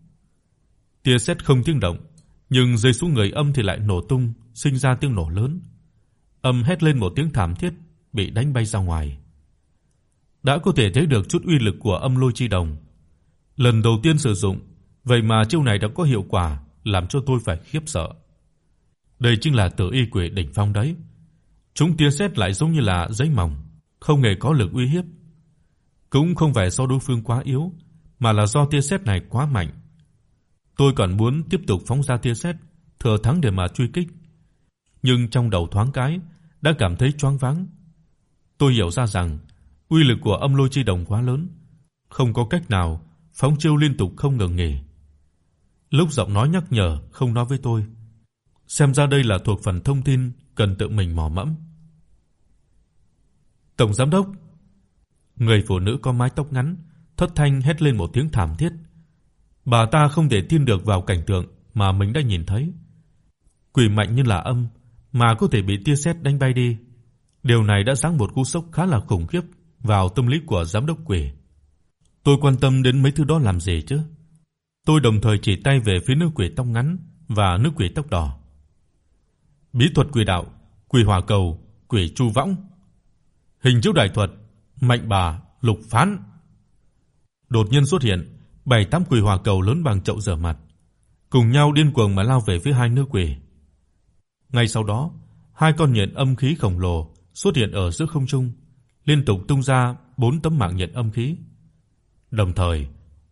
Tia sét không tiếng động, nhưng rơi xuống người Âm thì lại nổ tung, sinh ra tiếng nổ lớn. Âm hét lên một tiếng thảm thiết, bị đánh bay ra ngoài. Đã có thể thấy được chút uy lực của Âm Lôi Chi Đồng. Lần đầu tiên sử dụng, vậy mà chiêu này đã có hiệu quả, làm cho tôi phải khiếp sợ. Đây chính là Tử Y Quỷ đỉnh phong đấy. Chúng tia sét lại giống như là giấy mỏng, không hề có lực uy hiếp. Cũng không phải do đối phương quá yếu, mà là do tia sét này quá mạnh. Tôi còn muốn tiếp tục phóng ra tia sét, thừa thắng để mà truy kích. Nhưng trong đầu thoáng cái đã cảm thấy choáng váng. Tôi hiểu ra rằng uy lực của âm lôi chi đồng quá lớn, không có cách nào phóng chiêu liên tục không ngừng nghỉ. Lúc giọng nói nhắc nhở không nói với tôi, xem ra đây là thuộc phần thông tin cần tự mình mò mẫm. Tổng giám đốc, người phụ nữ có mái tóc ngắn thất thanh hét lên một tiếng thảm thiết. Bà ta không thể tin được vào cảnh tượng mà mình đã nhìn thấy. Quỷ mạnh như là âm mà có thể bị tia sét đánh bay đi. Điều này đã giáng một cú sốc khá là khủng khiếp vào tâm lý của giám đốc quỷ. Tôi quan tâm đến mấy thứ đó làm gì chứ? Tôi đồng thời chỉ tay về phía nữ quỷ tóc ngắn và nữ quỷ tóc đỏ. Bí thuật quỷ đạo, quỷ hỏa cầu, quỷ chu võng. Hình chiếu đại thuật, mạnh bà, lục phán. Đột nhiên xuất hiện bảy tám quỷ hỏa cầu lớn bằng chậu rửa mặt, cùng nhau điên cuồng mà lao về phía hai nữ quỷ. Ngay sau đó, hai con nhện âm khí khổng lồ xuất hiện ở giữa không trung, liên tục tung ra bốn tấm mạng nhện âm khí. Đồng thời,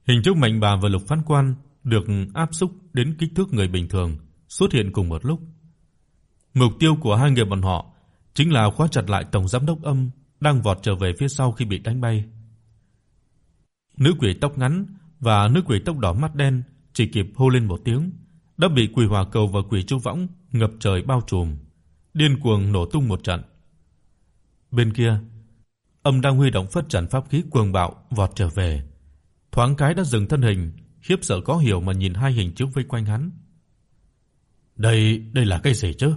hình thức mạnh bà và Lục Phán Quan được áp xúc đến kích thước người bình thường xuất hiện cùng một lúc. Mục tiêu của hai người bọn họ chính là khóa chặt lại tổng giám đốc Âm đang vọt trở về phía sau khi bị đánh bay. Nữ quỷ tóc ngắn và nữ quỷ tóc đỏ mắt đen chỉ kịp hô lên một tiếng, đã bị quỷ hỏa cầu và quỷ chu võng ngập trời bao trùm, điên cuồng nổ tung một trận. Bên kia, Âm đang huy động phất trần pháp khí cuồng bạo vọt trở về, thoáng cái đã dừng thân hình, khiếp sợ có hiểu mà nhìn hai hình chiếu vây quanh hắn. Đây, đây là cái gì chứ?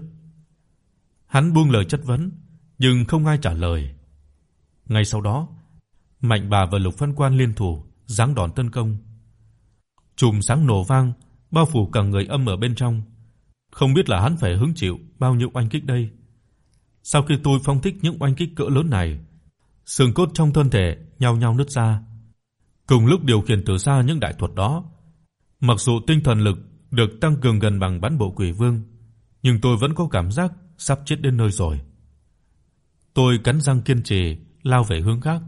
Hắn buông lời chất vấn, nhưng không ai trả lời. Ngay sau đó, Mạnh bà và Lục Phân Quan liên thủ giáng đòn tấn công. Chùm sáng nổ vang, bao phủ cả người âm ở bên trong. Không biết là hắn phải hứng chịu bao nhiêu oanh kích đây. Sau khi tôi phong thích những oanh kích cỡ lớn này, xương cốt trong thân thể nhao nhao nứt ra. Cùng lúc điều khiển từ xa những đại thuật đó, mặc dù tinh thần lực được tăng cường gần bằng bắn bộ quỷ vương, nhưng tôi vẫn có cảm giác sắp chết đến nơi rồi. Tôi cắn răng kiên trì lao về hướng khác.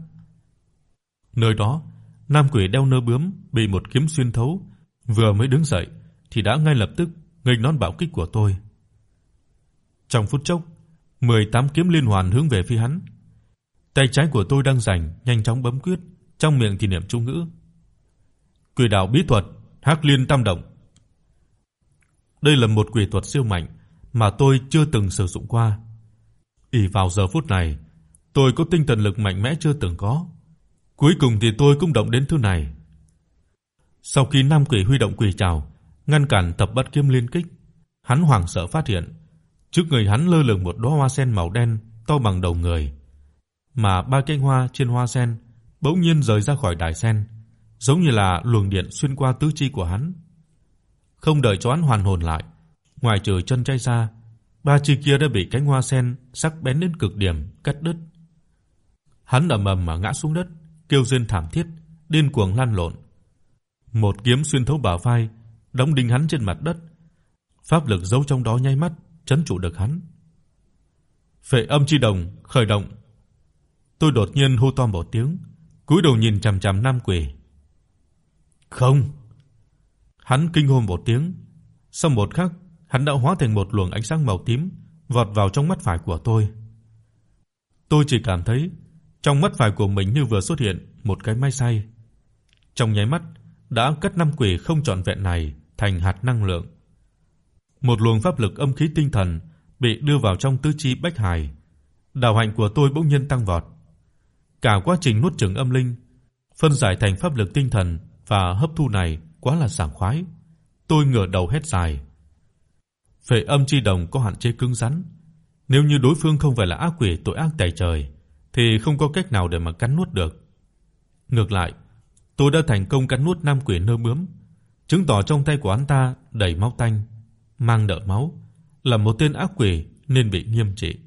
Nơi đó, nam quỷ đeo nơ bướm bị một kiếm xuyên thấu, vừa mới đứng dậy thì đã ngay lập tức nghênh đón bạo kích của tôi. Trong phút chốc, 18 kiếm liên hoàn hướng về phía hắn. Tay trái của tôi đang rảnh, nhanh chóng bấm quyết, trong miệng thì niệm chú ngữ. Quỷ đạo bí thuật, Hắc Liên Tam Động. Đây là một quỷ thuật siêu mạnh mà tôi chưa từng sử dụng qua. ỷ vào giờ phút này, tôi có tinh thần lực mạnh mẽ chưa từng có. Cuối cùng thì tôi cũng động đến thứ này. Sau khi nam quỷ huy động quỷ trảo, ngăn cản tập bắt kiếm liên kích, hắn hoảng sợ phát hiện, trước người hắn lơ lửng một đóa hoa sen màu đen to bằng đầu người, mà ba cánh hoa trên hoa sen bỗng nhiên rời ra khỏi đài sen, giống như là luồng điện xuyên qua tứ chi của hắn. Không đợi cho hắn hoàn hồn lại, ngoài trừ chân chay ra, ba chi kia đã bị cánh hoa sen sắc bén đến cực điểm cắt đứt. Hắn ầm ầm mà ngã xuống đất, kêu rên thảm thiết, điên cuồng lăn lộn. Một kiếm xuyên thấu bả vai, đóng đinh hắn trên mặt đất. Pháp lực giấu trong đó nháy mắt trấn trụ được hắn. Phệ âm chi đồng khởi động. Tôi đột nhiên hô to một tiếng, cúi đầu nhìn chằm chằm Nam Quỷ. Không. Hắn kinh hô một tiếng, sau một khắc, hắn đã hóa thành một luồng ánh sáng màu tím vọt vào trong mắt phải của tôi. Tôi chỉ cảm thấy trong mắt phải của mình như vừa xuất hiện một cái máy xay. Trong nháy mắt đã cất năm quỷ không trọn vẹn này thành hạt năng lượng. Một luồng pháp lực âm khí tinh thần bị đưa vào trong tứ chi Bách Hải. Đạo hạnh của tôi bỗng nhiên tăng vọt. Cả quá trình nuốt chửng âm linh, phân giải thành pháp lực tinh thần và hấp thu này quá là sảng khoái. Tôi ngửa đầu hét dài. Phệ âm chi đồng có hạn chế cứng rắn, nếu như đối phương không phải là ác quỷ tội ác tày trời thì không có cách nào để mà cắn nuốt được. Ngược lại, tôi đã thành công cắn nuốt nam quỷ nơ bướm, chứng tỏ trong tay của hắn ta đầy máu tanh, mang đợ máu, là một tên ác quỷ nên bị nghiêm trị.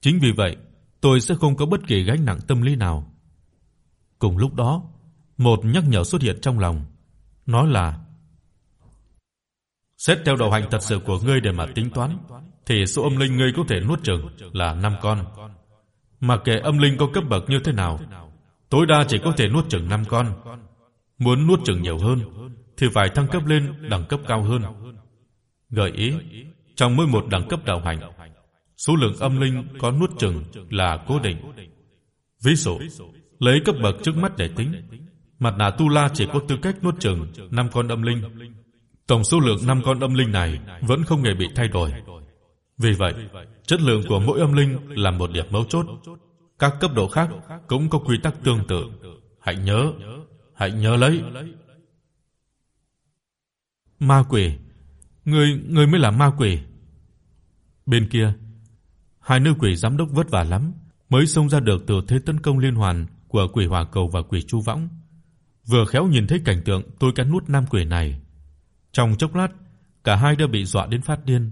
Chính vì vậy, tôi sẽ không có bất kỳ gánh nặng tâm lý nào. Cùng lúc đó, một nhắc nhở xuất hiện trong lòng, nói là: Xét theo đầu hành thật sự của ngươi để mà tính toán, thì số âm linh ngươi có thể nuốt chửng là 5 con. Mà kệ âm linh có cấp bậc như thế nào, tối đa chỉ có thể nuốt chửng 5 con. Muốn nuốt chửng nhiều hơn thì phải thăng cấp lên đẳng cấp cao hơn. Gợi ý, trong mỗi một đẳng cấp đạo hành, số lượng âm linh có nuốt chửng là cố định. Ví dụ, lấy cấp bậc trước mắt để tính, mặt nạ tu la chỉ có tư cách nuốt chửng 5 con âm linh. Tổng số lượng 5 con âm linh này vẫn không hề bị thay đổi. Vì vậy, chất lượng của mỗi âm linh là một điểm mấu chốt. Các cấp độ khác cũng có quy tắc tương tự. Hãy nhớ, hãy nhớ lấy. Ma quỷ, ngươi ngươi mới là ma quỷ. Bên kia, hai nữ quỷ giám đốc vất vả lắm mới xông ra được từ thế tấn công liên hoàn của quỷ hỏa cầu và quỷ chu võng. Vừa khéo nhìn thấy cảnh tượng tôi cắn nuốt nam quỷ này, trong chốc lát, cả hai đã bị dọa đến phát điên,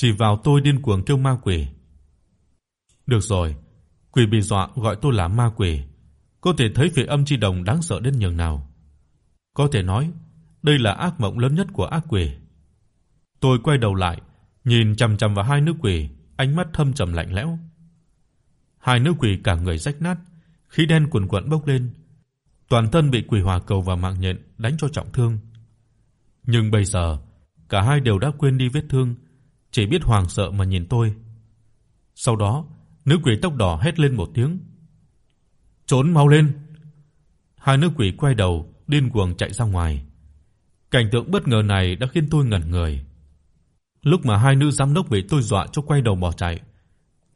chỉ vào tôi điên cuồng kêu ma quỷ. Được rồi, quỷ bị dọa gọi tôi là ma quỷ, có thể thấy vị âm chi đồng đáng sợ đến nhường nào. Có thể nói, đây là ác mộng lớn nhất của ác quỷ. Tôi quay đầu lại, nhìn chằm chằm vào hai nữ quỷ, ánh mắt thâm trầm lạnh lẽo. Hai nữ quỷ cả người rách nát, khí đen cuồn cuộn bốc lên, toàn thân bị quỷ hỏa cầu và mạng nhện đánh cho trọng thương. Nhưng bây giờ, cả hai đều đã quên đi vết thương, chỉ biết hoảng sợ mà nhìn tôi. Sau đó, nữ quỷ tóc đỏ hét lên một tiếng. "Trốn mau lên!" Hai nữ quỷ quay đầu, điên cuồng chạy ra ngoài. Cảnh tượng bất ngờ này đã khiến tôi ngẩn người. Lúc mà hai nữ giám đốc bị tôi dọa cho quay đầu bỏ chạy,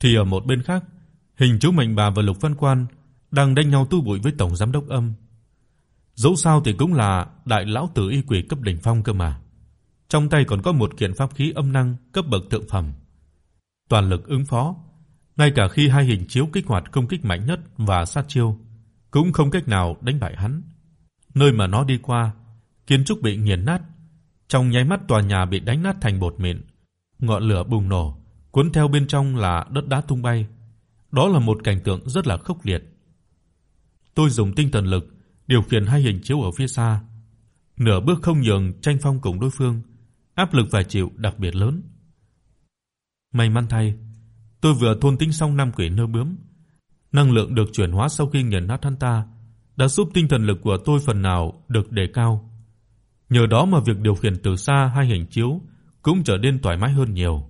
thì ở một bên khác, hình chú Mạnh bà và Lục Văn Quan đang đánh nhau tu bụi với tổng giám đốc Âm. Dẫu sao thì cũng là đại lão tử y quỷ cấp đỉnh phong cơ mà. Trong tay còn có một kiện pháp khí âm năng cấp bậc thượng phẩm. Toàn lực ứng phó, ngay cả khi hai hình chiếu kích hoạt công kích mạnh nhất và sát chiêu, cũng không cách nào đánh bại hắn. Nơi mà nó đi qua, kiến trúc bị nghiền nát, trong nháy mắt tòa nhà bị đánh nát thành bột mịn, ngọn lửa bùng nổ, cuốn theo bên trong là đất đá tung bay. Đó là một cảnh tượng rất là khốc liệt. Tôi dùng tinh thần lực điều khiển hai hình chiếu ở phía xa, nửa bước không nhường tranh phong cùng đối phương, áp lực phải chịu đặc biệt lớn. May mắn thay, Tôi vừa thôn tính xong năm quỷ nơ bướm, năng lượng được chuyển hóa sau khi nghiền nát hắn ta đã giúp tinh thần lực của tôi phần nào được đề cao. Nhờ đó mà việc điều khiển từ xa hai hình chiếu cũng trở nên thoải mái hơn nhiều.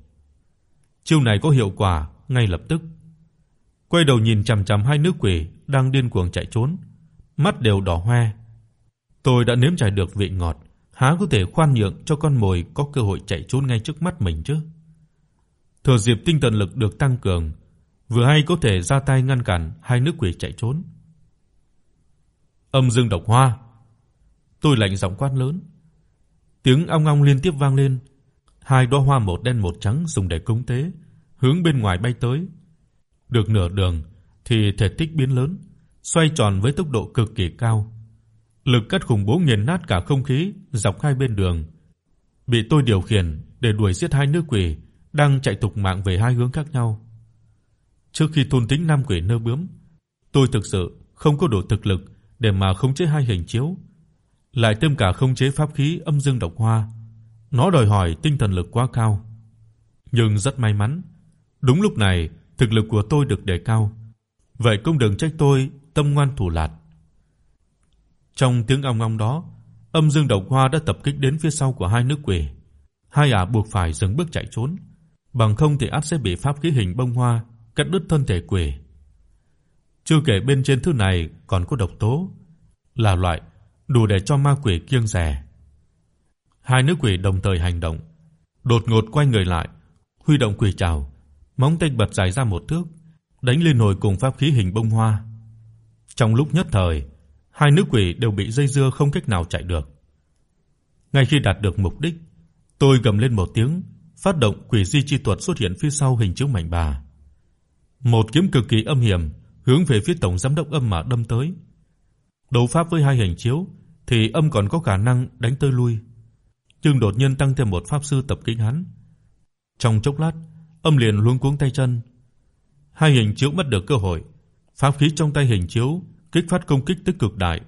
Chiêu này có hiệu quả ngay lập tức. Quay đầu nhìn chằm chằm hai nữ quỷ đang điên cuồng chạy trốn, mắt đều đỏ hoe. Tôi đã nếm trải được vị ngọt, há có thể khoan nhượng cho con mồi có cơ hội chạy trốn ngay trước mắt mình chứ. Thừa dịp tinh thần lực được tăng cường, vừa hay có thể ra tay ngăn cản hai nữ quỷ chạy trốn. Âm dương độc hoa. Tôi lạnh giọng quát lớn. Tiếng ong ong liên tiếp vang lên, hai đóa hoa một đen một trắng dùng để cúng tế, hướng bên ngoài bay tới. Được nửa đường thì thể tích biến lớn, xoay tròn với tốc độ cực kỳ cao. Lực cắt khủng bố nghiền nát cả không khí dọc hai bên đường. Bị tôi điều khiển để đuổi giết hai nữ quỷ đang chạy tục mạng về hai hướng khác nhau. Trước khi thôn tính năm quỷ nơ bướm, tôi thực sự không có đủ thực lực để mà khống chế hai hình chiếu, lại thêm cả khống chế pháp khí âm dương độc hoa. Nó đòi hỏi tinh thần lực quá cao. Nhưng rất may mắn, đúng lúc này, thực lực của tôi được đề cao. Vậy cũng đừng trách tôi tâm ngoan thủ lạt. Trong tiếng ong ong đó, âm dương độc hoa đã tập kích đến phía sau của hai nữ quỷ. Hai ả buộc phải dừng bước chạy trốn, bằng không thì ắt sẽ bị pháp khí hình bông hoa cắt đứt thân thể quỷ. Chưa kể bên trên thứ này còn có độc tố, là loại đủ để cho ma quỷ kiêng dè. Hai nữ quỷ đồng thời hành động, đột ngột quay người lại, huy động quỷ trảo, móng tay bật dài ra một thước, đánh lên hồi cùng pháp khí hình bông hoa. Trong lúc nhất thời, hai nữ quỷ đều bị dây dưa không cách nào chạy được. Ngay khi đạt được mục đích, tôi gầm lên một tiếng, phát động quỷ di chi thuật xuất hiện phía sau hình chiếu mảnh bà. Một kiếm cực kỳ âm hiểm hướng về phía tổng giám đốc Âm mà đâm tới. Đấu pháp với hai hình chiếu thì Âm còn có khả năng đánh tới lui, nhưng đột nhiên tăng thêm một pháp sư tập kích hắn. Trong chốc lát, Âm liền luống cuống tay chân. Hai hình chiếu mất được cơ hội, pháp khí trong tay hình chiếu kích phát công kích tích cực đại.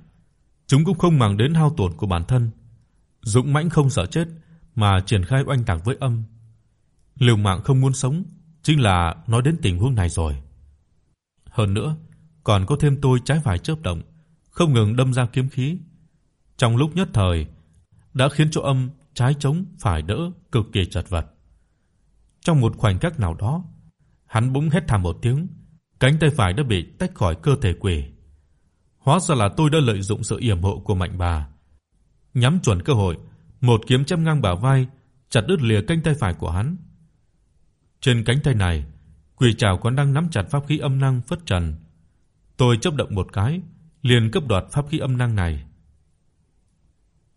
Chúng cũng không màng đến hao tổn của bản thân, dũng mãnh không sợ chết mà triển khai oanh tạc với Âm. Liều mạng không muốn sống, chính là nói đến tình huống này rồi. Hơn nữa, còn có thêm tôi trái phải chớp động, không ngừng đâm ra kiếm khí. Trong lúc nhất thời, đã khiến cho âm trái chống phải đỡ cực kỳ chật vật. Trong một khoảnh khắc nào đó, hắn bỗng hét thảm một tiếng, cánh tay phải đã bị tách khỏi cơ thể quỷ. Hóa ra là tôi đã lợi dụng sự yểm hộ của mạnh bà, nhắm chuẩn cơ hội, một kiếm chém ngang bả vai, chặt đứt lìa cánh tay phải của hắn. Trên cánh tay này, quỷ trảo còn đang nắm chặt pháp khí âm năng phất trần. Tôi chớp động một cái, liền cấp đoạt pháp khí âm năng này.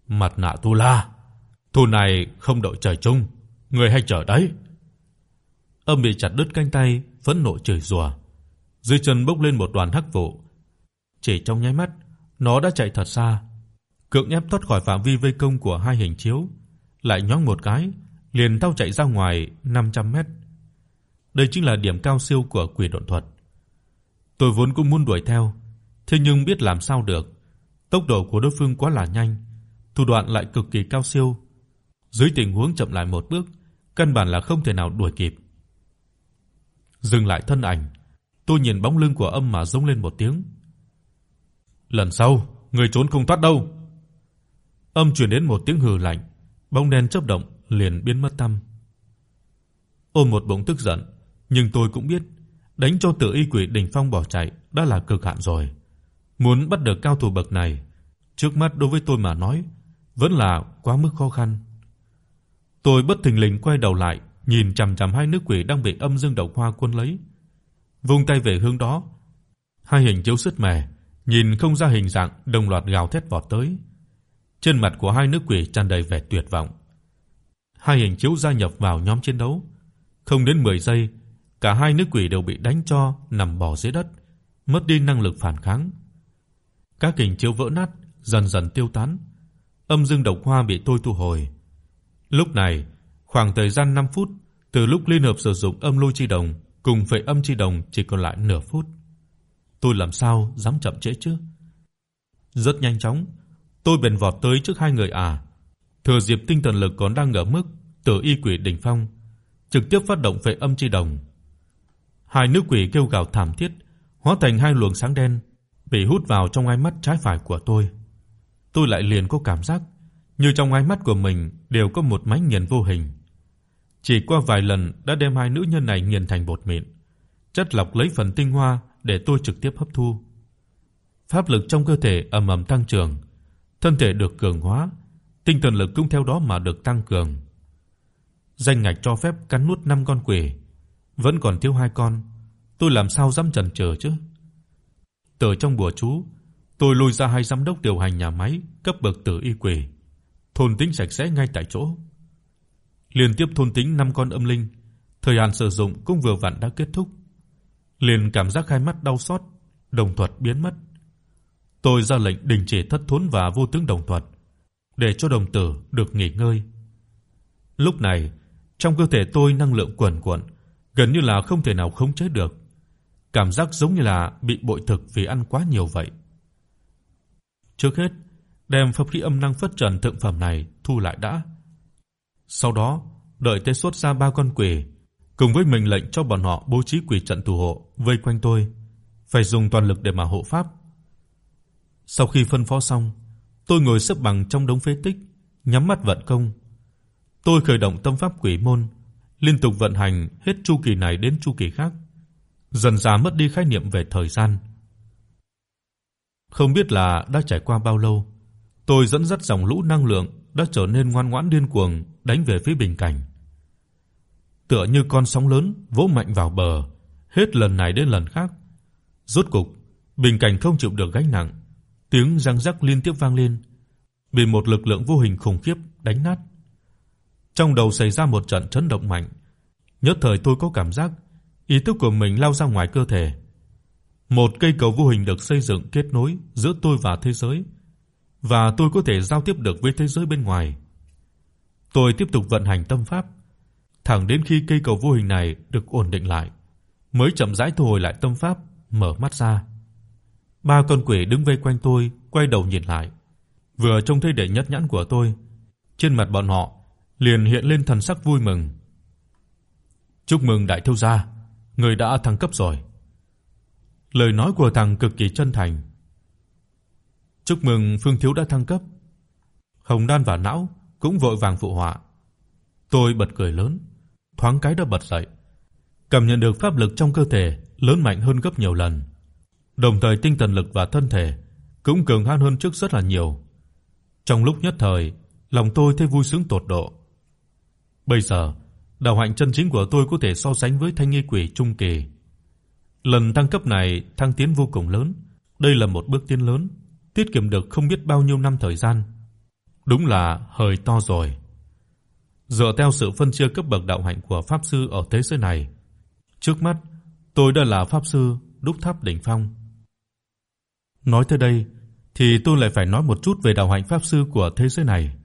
Mặt nạ Tu La, thu này không đội trời chung, người hay chờ đấy. Âm bị chặt đứt cánh tay, phẫn nộ chửi rủa. Dưới chân bốc lên một đoàn hắc vụ. Chỉ trong nháy mắt, nó đã chạy thật xa, cưỡng ép thoát khỏi phạm vi vây công của hai hình chiếu, lại nhoáng một cái, liền tao chạy ra ngoài 500 mét. Đây chính là điểm cao siêu của quỷ độn thuật. Tôi vốn cũng muốn đuổi theo, thế nhưng biết làm sao được, tốc độ của đối phương quá là nhanh, thủ đoạn lại cực kỳ cao siêu. Dưới tình huống chậm lại một bước, căn bản là không thể nào đuổi kịp. Dừng lại thân ảnh, tôi nhìn bóng lưng của Âm mà rống lên một tiếng. "Lần sau, người trốn không thoát đâu." Âm truyền đến một tiếng hừ lạnh, bóng đen chớp động liền biến mất tăm. Ôm một bụng tức giận, nhưng tôi cũng biết, đánh cho Tử Y Quỷ đỉnh phong bỏ chạy đã là cực hạn rồi. Muốn bắt được cao thủ bậc này, trước mắt đối với tôi mà nói, vẫn là quá mức khó khăn. Tôi bất thình lình quay đầu lại, nhìn chằm chằm hai nữ quỷ đang bị âm dương độc hoa cuốn lấy, vung tay về hướng đó. Hai hình chiếu sứt mẻ, nhìn không ra hình dạng, đồng loạt gào thét vọt tới. Trên mặt của hai nữ quỷ tràn đầy vẻ tuyệt vọng. Hai hình chiếu gia nhập vào nhóm chiến đấu, không đến 10 giây, cả hai nữ quỷ đều bị đánh cho nằm bò dưới đất, mất đi năng lực phản kháng. Các hình chiếu vỡ nát, dần dần tiêu tán. Âm dương độc hoa bị tôi thu hồi. Lúc này, khoảng thời gian 5 phút từ lúc liên hợp sử dụng âm lôi chi đồng cùng phệ âm chi đồng chỉ còn lại nửa phút. Tôi làm sao dám chậm trễ chứ? Rất nhanh chóng, tôi bèn vọt tới trước hai người à. Thừa dịp tinh thần lực còn đang ở mức tử y quỷ đỉnh phong, trực tiếp phát động phệ âm chi đồng. Hai nữ quỷ kêu gào thảm thiết, hóa thành hai luồng sáng đen bị hút vào trong ánh mắt trái phải của tôi. Tôi lại liền có cảm giác như trong ánh mắt của mình đều có một mảnh nghiền vô hình. Chỉ qua vài lần đã đem hai nữ nhân này nghiền thành bột mịn, chất lọc lấy phần tinh hoa để tôi trực tiếp hấp thu. Pháp lực trong cơ thể ầm ầm tăng trưởng, thân thể được cường hóa, tinh thần lực cũng theo đó mà được tăng cường. Danh ngạch cho phép cắn nuốt 5 con quỷ, vẫn còn thiếu hai con, tôi làm sao dám chần chờ chứ? Từ trong bùa chú, tôi lôi ra hai giám đốc điều hành nhà máy cấp bậc tử y quỷ, thôn tính sạch sẽ ngay tại chỗ. Liên tiếp thôn tính 5 con âm linh, thời hạn sử dụng cũng vừa vặn đã kết thúc. Liền cảm giác hai mắt đau xót, đồng thuật biến mất. Tôi ra lệnh đình chỉ thất thốn và vô tướng đồng thuật, để cho đồng tử được nghỉ ngơi. Lúc này, trong cơ thể tôi năng lượng cuồn cuộn, gần như là không thể nào khống chế được. Cảm giác giống như là bị bội thực vì ăn quá nhiều vậy. Trước hết, đem pháp khí âm năng phất trần thượng phẩm này thu lại đã. Sau đó, đợi tới xuất ra ba con quỷ, cùng với mình lệnh cho bọn họ bố trí quỷ trận thủ hộ vây quanh tôi, phải dùng toàn lực để mà hộ pháp. Sau khi phân phó xong, tôi ngồi xếp bằng trong đống phế tích, nhắm mắt vận công. Tôi khởi động tâm pháp quỷ môn, liên tục vận hành hết chu kỳ này đến chu kỳ khác, dần dà mất đi khái niệm về thời gian. Không biết là đã trải qua bao lâu, tôi dẫn dắt dòng lũ năng lượng đã trở nên ngoan ngoãn điên cuồng đánh về phía bình cảnh. Tựa như con sóng lớn vỗ mạnh vào bờ, hết lần này đến lần khác. Rốt cục, bình cảnh không chịu được gánh nặng, tiếng răng rắc liên tiếp vang lên, bị một lực lượng vô hình khủng khiếp đánh nát. Trong đầu xảy ra một trận chấn động mạnh, nhất thời tôi có cảm giác ý thức của mình lao ra ngoài cơ thể. Một cây cầu vô hình được xây dựng kết nối giữa tôi và thế giới, và tôi có thể giao tiếp được với thế giới bên ngoài. Tôi tiếp tục vận hành tâm pháp, thẳng đến khi cây cầu vô hình này được ổn định lại, mới chậm rãi thu hồi lại tâm pháp, mở mắt ra. Ba con quỷ đứng vây quanh tôi, quay đầu nhìn lại. Vừa trông thấy đệ nhất nhãn của tôi, trên mặt bọn họ liền hiện lên thần sắc vui mừng. "Chúc mừng đại thiếu gia, người đã thăng cấp rồi." Lời nói của thằng cực kỳ chân thành. "Chúc mừng Phương thiếu đã thăng cấp." Hồng Đan và Não cũng vội vàng phụ họa. Tôi bật cười lớn, thoáng cái đã bật dậy, cảm nhận được pháp lực trong cơ thể lớn mạnh hơn gấp nhiều lần. Đồng thời tinh thần lực và thân thể cũng cường hãn hơn trước rất là nhiều. Trong lúc nhất thời, lòng tôi thấy vui sướng tột độ. Bây giờ, đạo hạnh chân chính của tôi có thể so sánh với thanh nghi quỷ trung kỳ. Lần thăng cấp này thăng tiến vô cùng lớn, đây là một bước tiến lớn, tiết kiệm được không biết bao nhiêu năm thời gian. Đúng là hơi to rồi. Dựa theo sự phân chia cấp bậc đạo hạnh của pháp sư ở thế giới này, trước mắt tôi đã là pháp sư đúc tháp đỉnh phong. Nói tới đây thì tôi lại phải nói một chút về đạo hạnh pháp sư của thế giới này.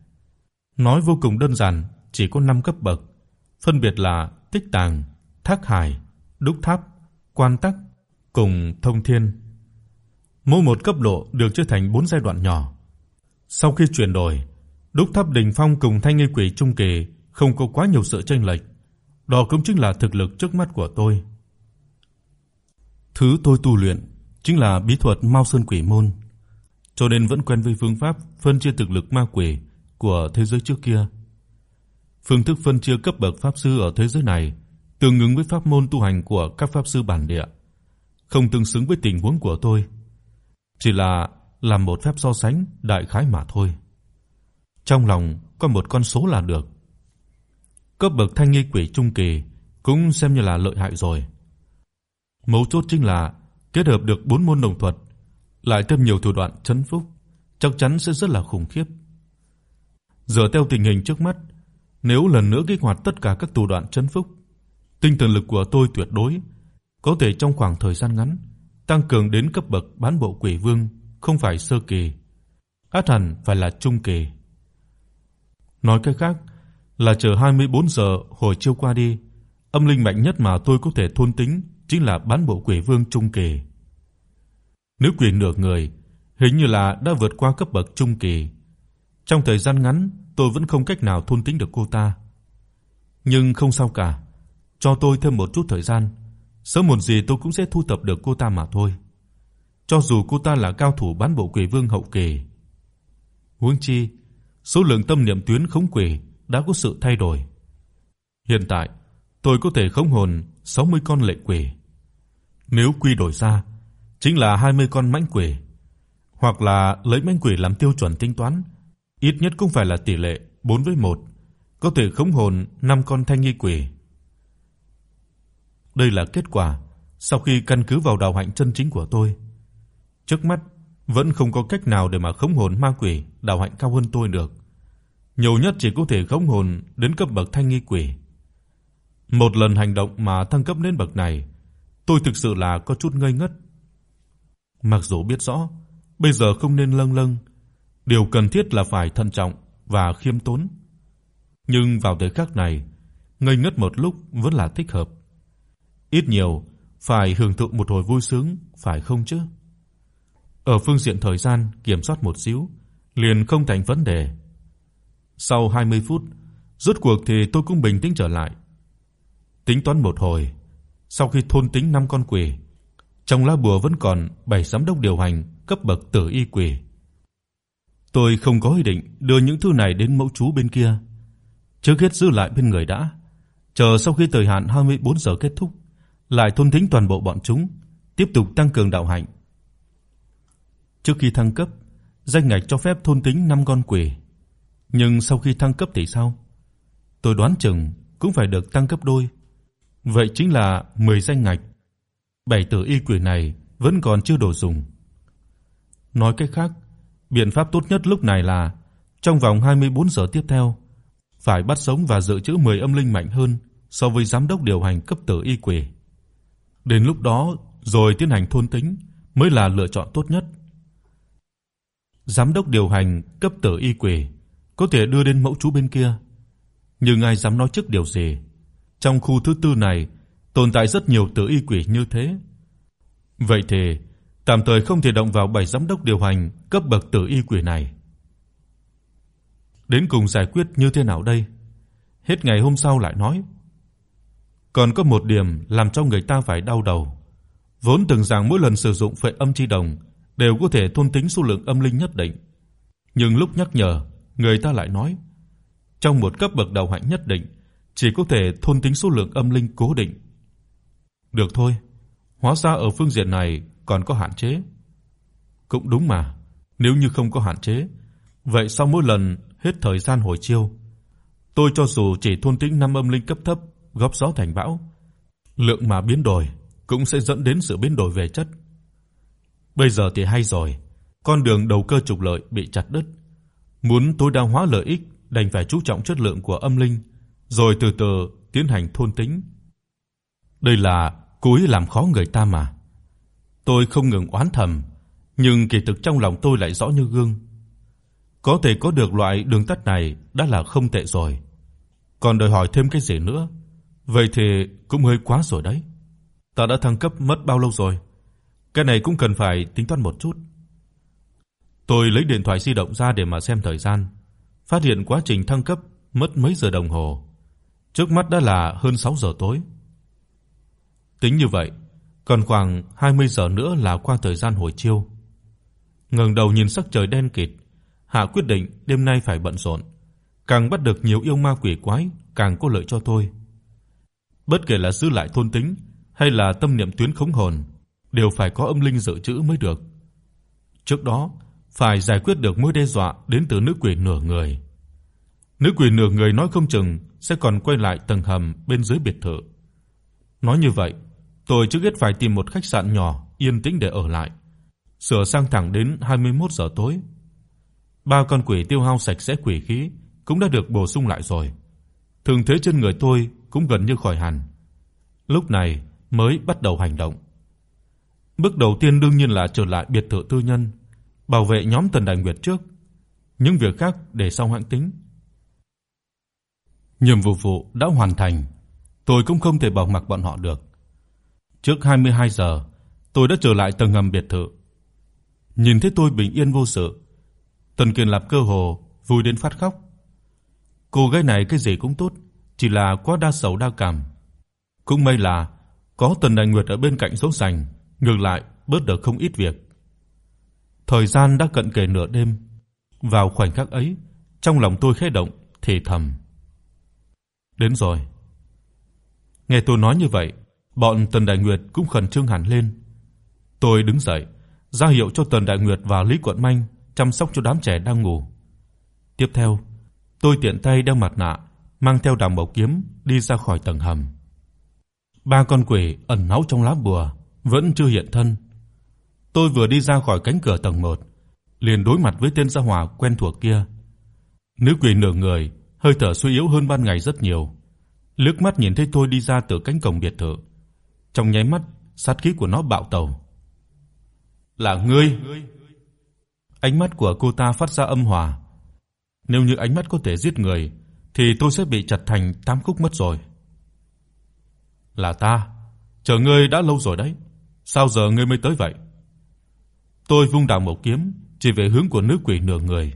Nói vô cùng đơn giản, chỉ có 5 cấp bậc, phân biệt là Tích Tàng, Thác Hải, Đúc Tháp, Quan Tắc cùng Thông Thiên. Mỗi một cấp độ được chia thành 4 giai đoạn nhỏ. Sau khi chuyển đổi, Đúc Tháp đỉnh phong cùng Thanh Nghi Quỷ trung kỳ không có quá nhiều sự chênh lệch. Đó cũng chính là thực lực trước mắt của tôi. Thứ tôi tu luyện chính là bí thuật Mao Sơn Quỷ môn, cho nên vẫn quen với phương pháp phân chia thực lực ma quỷ của thế giới trước kia. Phương thức phân chia cấp bậc pháp sư ở thế giới này tương ứng với pháp môn tu hành của các pháp sư bản địa, không tương xứng với tình huống của tôi. Chỉ là làm một phép so sánh đại khái mà thôi. Trong lòng có một con số là được. Cấp bậc thanh nghi quỷ trung kỳ cũng xem như là lợi hại rồi. Mấu chốt chính là kết hợp được bốn môn đồng thuật, lại thêm nhiều thủ đoạn trấn phúc, chắc chắn sẽ rất là khủng khiếp. Dựa theo tình hình trước mắt, nếu lần nữa kích hoạt tất cả các thủ đoạn trấn phúc, tinh thần lực của tôi tuyệt đối có thể trong khoảng thời gian ngắn tăng cường đến cấp bậc bán bộ quỷ vương, không phải sơ kỳ, ắt hẳn phải là trung kỳ. Nói cách khác, là chờ 24 giờ hồi chiều qua đi, âm linh mạnh nhất mà tôi có thể thôn tính chính là bán bộ quỷ vương trung kỳ. Nữ quỷ nửa người, hình như là đã vượt qua cấp bậc trung kỳ. Trong thời gian ngắn, tôi vẫn không cách nào thôn tính được cô ta. Nhưng không sao cả, cho tôi thêm một chút thời gian, sớm muộn gì tôi cũng sẽ thu thập được cô ta mà thôi. Cho dù cô ta là cao thủ bán bộ quỷ vương hậu kỳ. Huống chi, số lượng tâm niệm tuyến khống quỷ đã có sự thay đổi. Hiện tại, tôi có thể khống hồn 60 con lệ quỷ. Nếu quy đổi ra, chính là 20 con mãnh quỷ, hoặc là lấy mãnh quỷ làm tiêu chuẩn tính toán, ít nhất cũng phải là tỷ lệ 4 với 1, có thể khống hồn 5 con thanh nghi quỷ. Đây là kết quả sau khi căn cứ vào đạo hạnh chân chính của tôi. Trước mắt vẫn không có cách nào để mà khống hồn ma quỷ đạo hạnh cao hơn tôi được. Nhiều nhất chỉ có thể khống hồn đến cấp bậc thanh nghi quỷ. Một lần hành động mà thăng cấp lên bậc này, tôi thực sự là có chút ngây ngất. Mặc dù biết rõ bây giờ không nên lâng lâng, điều cần thiết là phải thận trọng và khiêm tốn. Nhưng vào thời khắc này, ngây ngất một lúc vẫn là thích hợp. Ít nhiều phải hưởng thụ một hồi vui sướng, phải không chứ? Ở phương diện thời gian kiểm soát một xíu, liền không thành vấn đề. Sau 20 phút, rốt cuộc thì tôi cũng bình tĩnh trở lại. Tính toán một hồi, sau khi thôn tính 5 con quỷ, trong lá bùa vẫn còn 7 giám đốc điều hành cấp bậc tử y quỷ. Tôi không có ý định đưa những thứ này đến mẫu chú bên kia, trước hết giữ lại bên người đã, chờ sau khi thời hạn 24 giờ kết thúc, lại thôn tính toàn bộ bọn chúng, tiếp tục tăng cường đạo hạnh. Trước khi thăng cấp, danh ngạch cho phép thôn tính 5 con quỷ, nhưng sau khi thăng cấp thì sao? Tôi đoán chừng cũng phải được tăng cấp đôi. Vậy chính là 10 danh ngạch. Bảy tử y quỷ này vẫn còn chưa đủ dùng. Nói cách khác, biện pháp tốt nhất lúc này là trong vòng 24 giờ tiếp theo phải bắt sống và dự trữ 10 âm linh mạnh hơn so với giám đốc điều hành cấp tử y quỷ. Đến lúc đó rồi tiến hành thôn tính mới là lựa chọn tốt nhất. Giám đốc điều hành cấp tử y quỷ có thể đưa đến mẫu chú bên kia, nhưng ai dám nói trước điều gì? Trong khu thứ tư này tồn tại rất nhiều tử y quỷ như thế. Vậy thì tạm thời không thể động vào bảy giám đốc điều hành cấp bậc tử y quỷ này. Đến cùng giải quyết như thế nào đây? Hết ngày hôm sau lại nói. Còn có một điểm làm cho người ta phải đau đầu. Vốn tưởng rằng mỗi lần sử dụng phệ âm chi đồng đều có thể thôn tính số lượng âm linh nhất định, nhưng lúc nhắc nhở, người ta lại nói, trong một cấp bậc đạo hạnh nhất định, chỉ có thể thôn tính số lượng âm linh cố định. Được thôi, hóa ra ở phương diện này còn có hạn chế. Cũng đúng mà, nếu như không có hạn chế, vậy sau mỗi lần hết thời gian hồi chiêu, tôi cho dù chỉ thôn tính năm âm linh cấp thấp góp gió thành bão, lượng mà biến đổi cũng sẽ dẫn đến sự biến đổi về chất. Bây giờ thì hay rồi, con đường đầu cơ trục lợi bị chặt đứt. Muốn tối đa hóa lợi ích, đành phải chú trọng chất lượng của âm linh, rồi từ từ tiến hành thôn tính. Đây là cố ý làm khó người ta mà. Tôi không ngừng oán thầm, nhưng kỳ thực trong lòng tôi lại rõ như gương. Có thể có được loại đường tắt này đã là không tệ rồi. Còn đòi hỏi thêm cái gì nữa? Vậy thì cũng hơi quá rồi đấy. Ta đã thăng cấp mất bao lâu rồi? Cái này cũng cần phải tính toán một chút. Tôi lấy điện thoại di động ra để mà xem thời gian, phát hiện quá trình thăng cấp mất mấy giờ đồng hồ. Trước mắt đã là hơn 6 giờ tối. Tính như vậy, còn khoảng 20 giờ nữa là qua thời gian hồi chiêu. Ngẩng đầu nhìn sắc trời đen kịt, Hạ quyết định đêm nay phải bận rộn, càng bắt được nhiều yêu ma quỷ quái càng có lợi cho tôi. Bất kể là giữ lại thôn tính hay là tâm niệm tuyến khống hồn, đều phải có âm linh dự trữ mới được. Trước đó, phải giải quyết được mối đe dọa đến từ nữ quỷ nửa người. Nữ quỷ nửa người nói không chừng sẽ còn quay lại tầng hầm bên dưới biệt thự. Nói như vậy, tôi trước hết phải tìm một khách sạn nhỏ yên tĩnh để ở lại. Sửa sang thẳng đến 21 giờ tối. Ba con quỷ tiêu hao sạch sẽ quỷ khí cũng đã được bổ sung lại rồi. Thường thế trên người tôi cũng gần như khỏi hẳn. Lúc này mới bắt đầu hành động. Bước đầu tiên đương nhiên là trở lại biệt thự tư nhân, bảo vệ nhóm Tần Đại Nguyệt trước, những việc khác để sau hãng tính. Nhiệm vụ vụ đã hoàn thành, tôi cũng không thể bỏ mặc bọn họ được. Trước 22 giờ, tôi đã trở lại tầng ngầm biệt thự. Nhìn thấy tôi bình yên vô sự, Tần Kiền Lập cơ hồ vui đến phát khóc. Cô gái này cái gì cũng tốt, chỉ là quá đa sầu đa cảm. Cũng may là Có Tần Đại Nguyệt ở bên cạnh dỗ dành, ngược lại bớt được không ít việc. Thời gian đã cận kề nửa đêm, vào khoảnh khắc ấy, trong lòng tôi khẽ động, thì thầm: Đến rồi. Nghe tôi nói như vậy, bọn Tần Đại Nguyệt cũng khẩn trương hẳn lên. Tôi đứng dậy, ra hiệu cho Tần Đại Nguyệt và Lý Quận Minh chăm sóc cho đám trẻ đang ngủ. Tiếp theo, tôi tiện tay đeo mặt nạ, mang theo đàm bảo kiếm đi ra khỏi tầng hầm. Ba con quỷ ẩn náu trong lá bùa vẫn chưa hiện thân. Tôi vừa đi ra khỏi cánh cửa tầng 1, liền đối mặt với tên gia hỏa quen thuộc kia. Nữ quỷ nửa người, hơi thở suy yếu hơn ban ngày rất nhiều. Liếc mắt nhìn thấy tôi đi ra từ cánh cổng biệt thự, trong nháy mắt, sát khí của nó bạo tẩu. "Là ngươi?" Ánh mắt của cô ta phát ra âm hòa. Nếu như ánh mắt có thể giết người thì tôi sẽ bị chặt thành tám khúc mất rồi. "Là ta, chờ ngươi đã lâu rồi đấy. Sao giờ ngươi mới tới vậy?" Tôi vung đào một kiếm chỉ về hướng của nữ quỷ nửa người.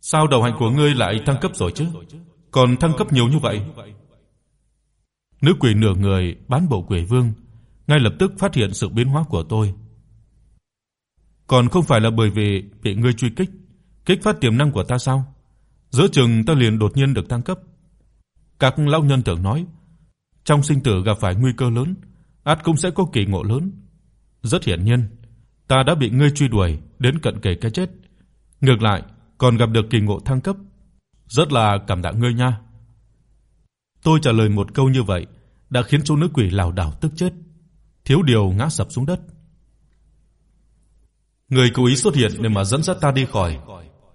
"Sao đầu hành của ngươi lại thăng cấp rồi chứ? Còn thăng cấp nhiều như vậy?" Nữ quỷ nửa người bán bộ quỷ vương ngay lập tức phát hiện sự biến hóa của tôi. Còn không phải là bởi vì bị ngươi truy kích, kích phát tiềm năng của ta sao? Giữa chừng ta liền đột nhiên được thăng cấp. Các lão nhân tưởng nói, trong sinh tử gặp phải nguy cơ lớn, ắt cũng sẽ có kỳ ngộ lớn. Rất hiển nhiên, ta đã bị ngươi truy đuổi đến cận kề cái chết, ngược lại còn gặp được kỳ ngộ thăng cấp. Rất là cảm tạ ngươi nha. Tôi trả lời một câu như vậy đã khiến cho nữ quỷ lảo đảo tức chết, thiếu điều ngã sập xuống đất. Người cố ý xuất hiện để mà dẫn dắt ta đi khỏi,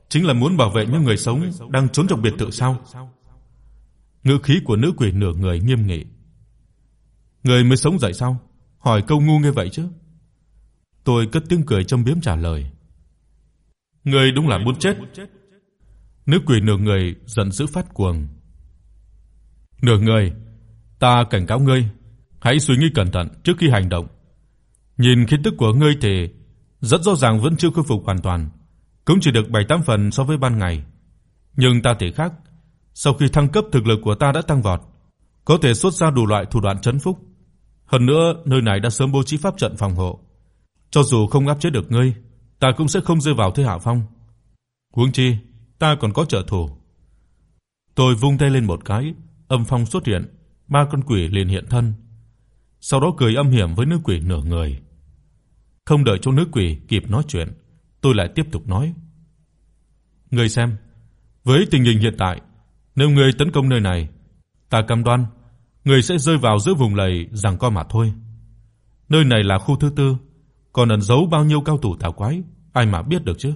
chính là muốn bảo vệ những người sống đang trốn trong biệt thự sao? Ngữ khí của nữ quỷ nửa người nghiêm nghị. Người mới sống dậy sao? Hỏi câu ngu như vậy chứ? Tôi cất tiếng cười châm biếm trả lời. Người đúng là muốn chết. Nữ quỷ nửa người giận dữ phát cuồng. Nửa người, ta cảnh cáo ngươi, hãy suy nghĩ cẩn thận trước khi hành động. Nhìn khí tức của ngươi thì rất rõ ràng vẫn chưa khôi phục hoàn toàn, cũng chỉ được 7-8 phần so với ban ngày. Nhưng ta thì khác, sau khi thăng cấp thực lực của ta đã tăng vọt, có thể xuất ra đủ loại thủ đoạn trấn phúc. Hơn nữa, nơi này đã sớm bố trí pháp trận phòng hộ. Cho dù không áp chế được ngươi, ta cũng sẽ không rơi vào thế hạ phong. Huống chi, ta còn có trợ thủ. Tôi vung tay lên một cái, âm phong xuất hiện, ba con quỷ liền hiện thân. Sau đó cười âm hiểm với nữ quỷ nửa người. Không đợi cho nữ quỷ kịp nói chuyện, tôi lại tiếp tục nói: "Ngươi xem, với tình hình hiện tại, nếu ngươi tấn công nơi này, ta cam đoan ngươi sẽ rơi vào giữa vùng lầy rằng co mà thôi. Nơi này là khu thứ tư, còn ẩn giấu bao nhiêu cao thủ tà quái, ai mà biết được chứ?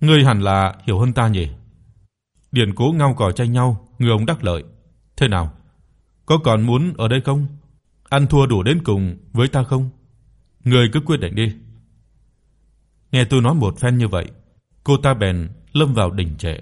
Ngươi hẳn là hiểu hơn ta nhỉ?" Điền Cố ngao cò tranh nhau, người ông đắc lợi. Thế nào? Có còn muốn ở đây không? Ăn thua đủ đến cùng với ta không? Ngươi cứ quyết định đi." Nghe tôi nói một phen như vậy, cô ta bèn lâm vào đỉnh trệ.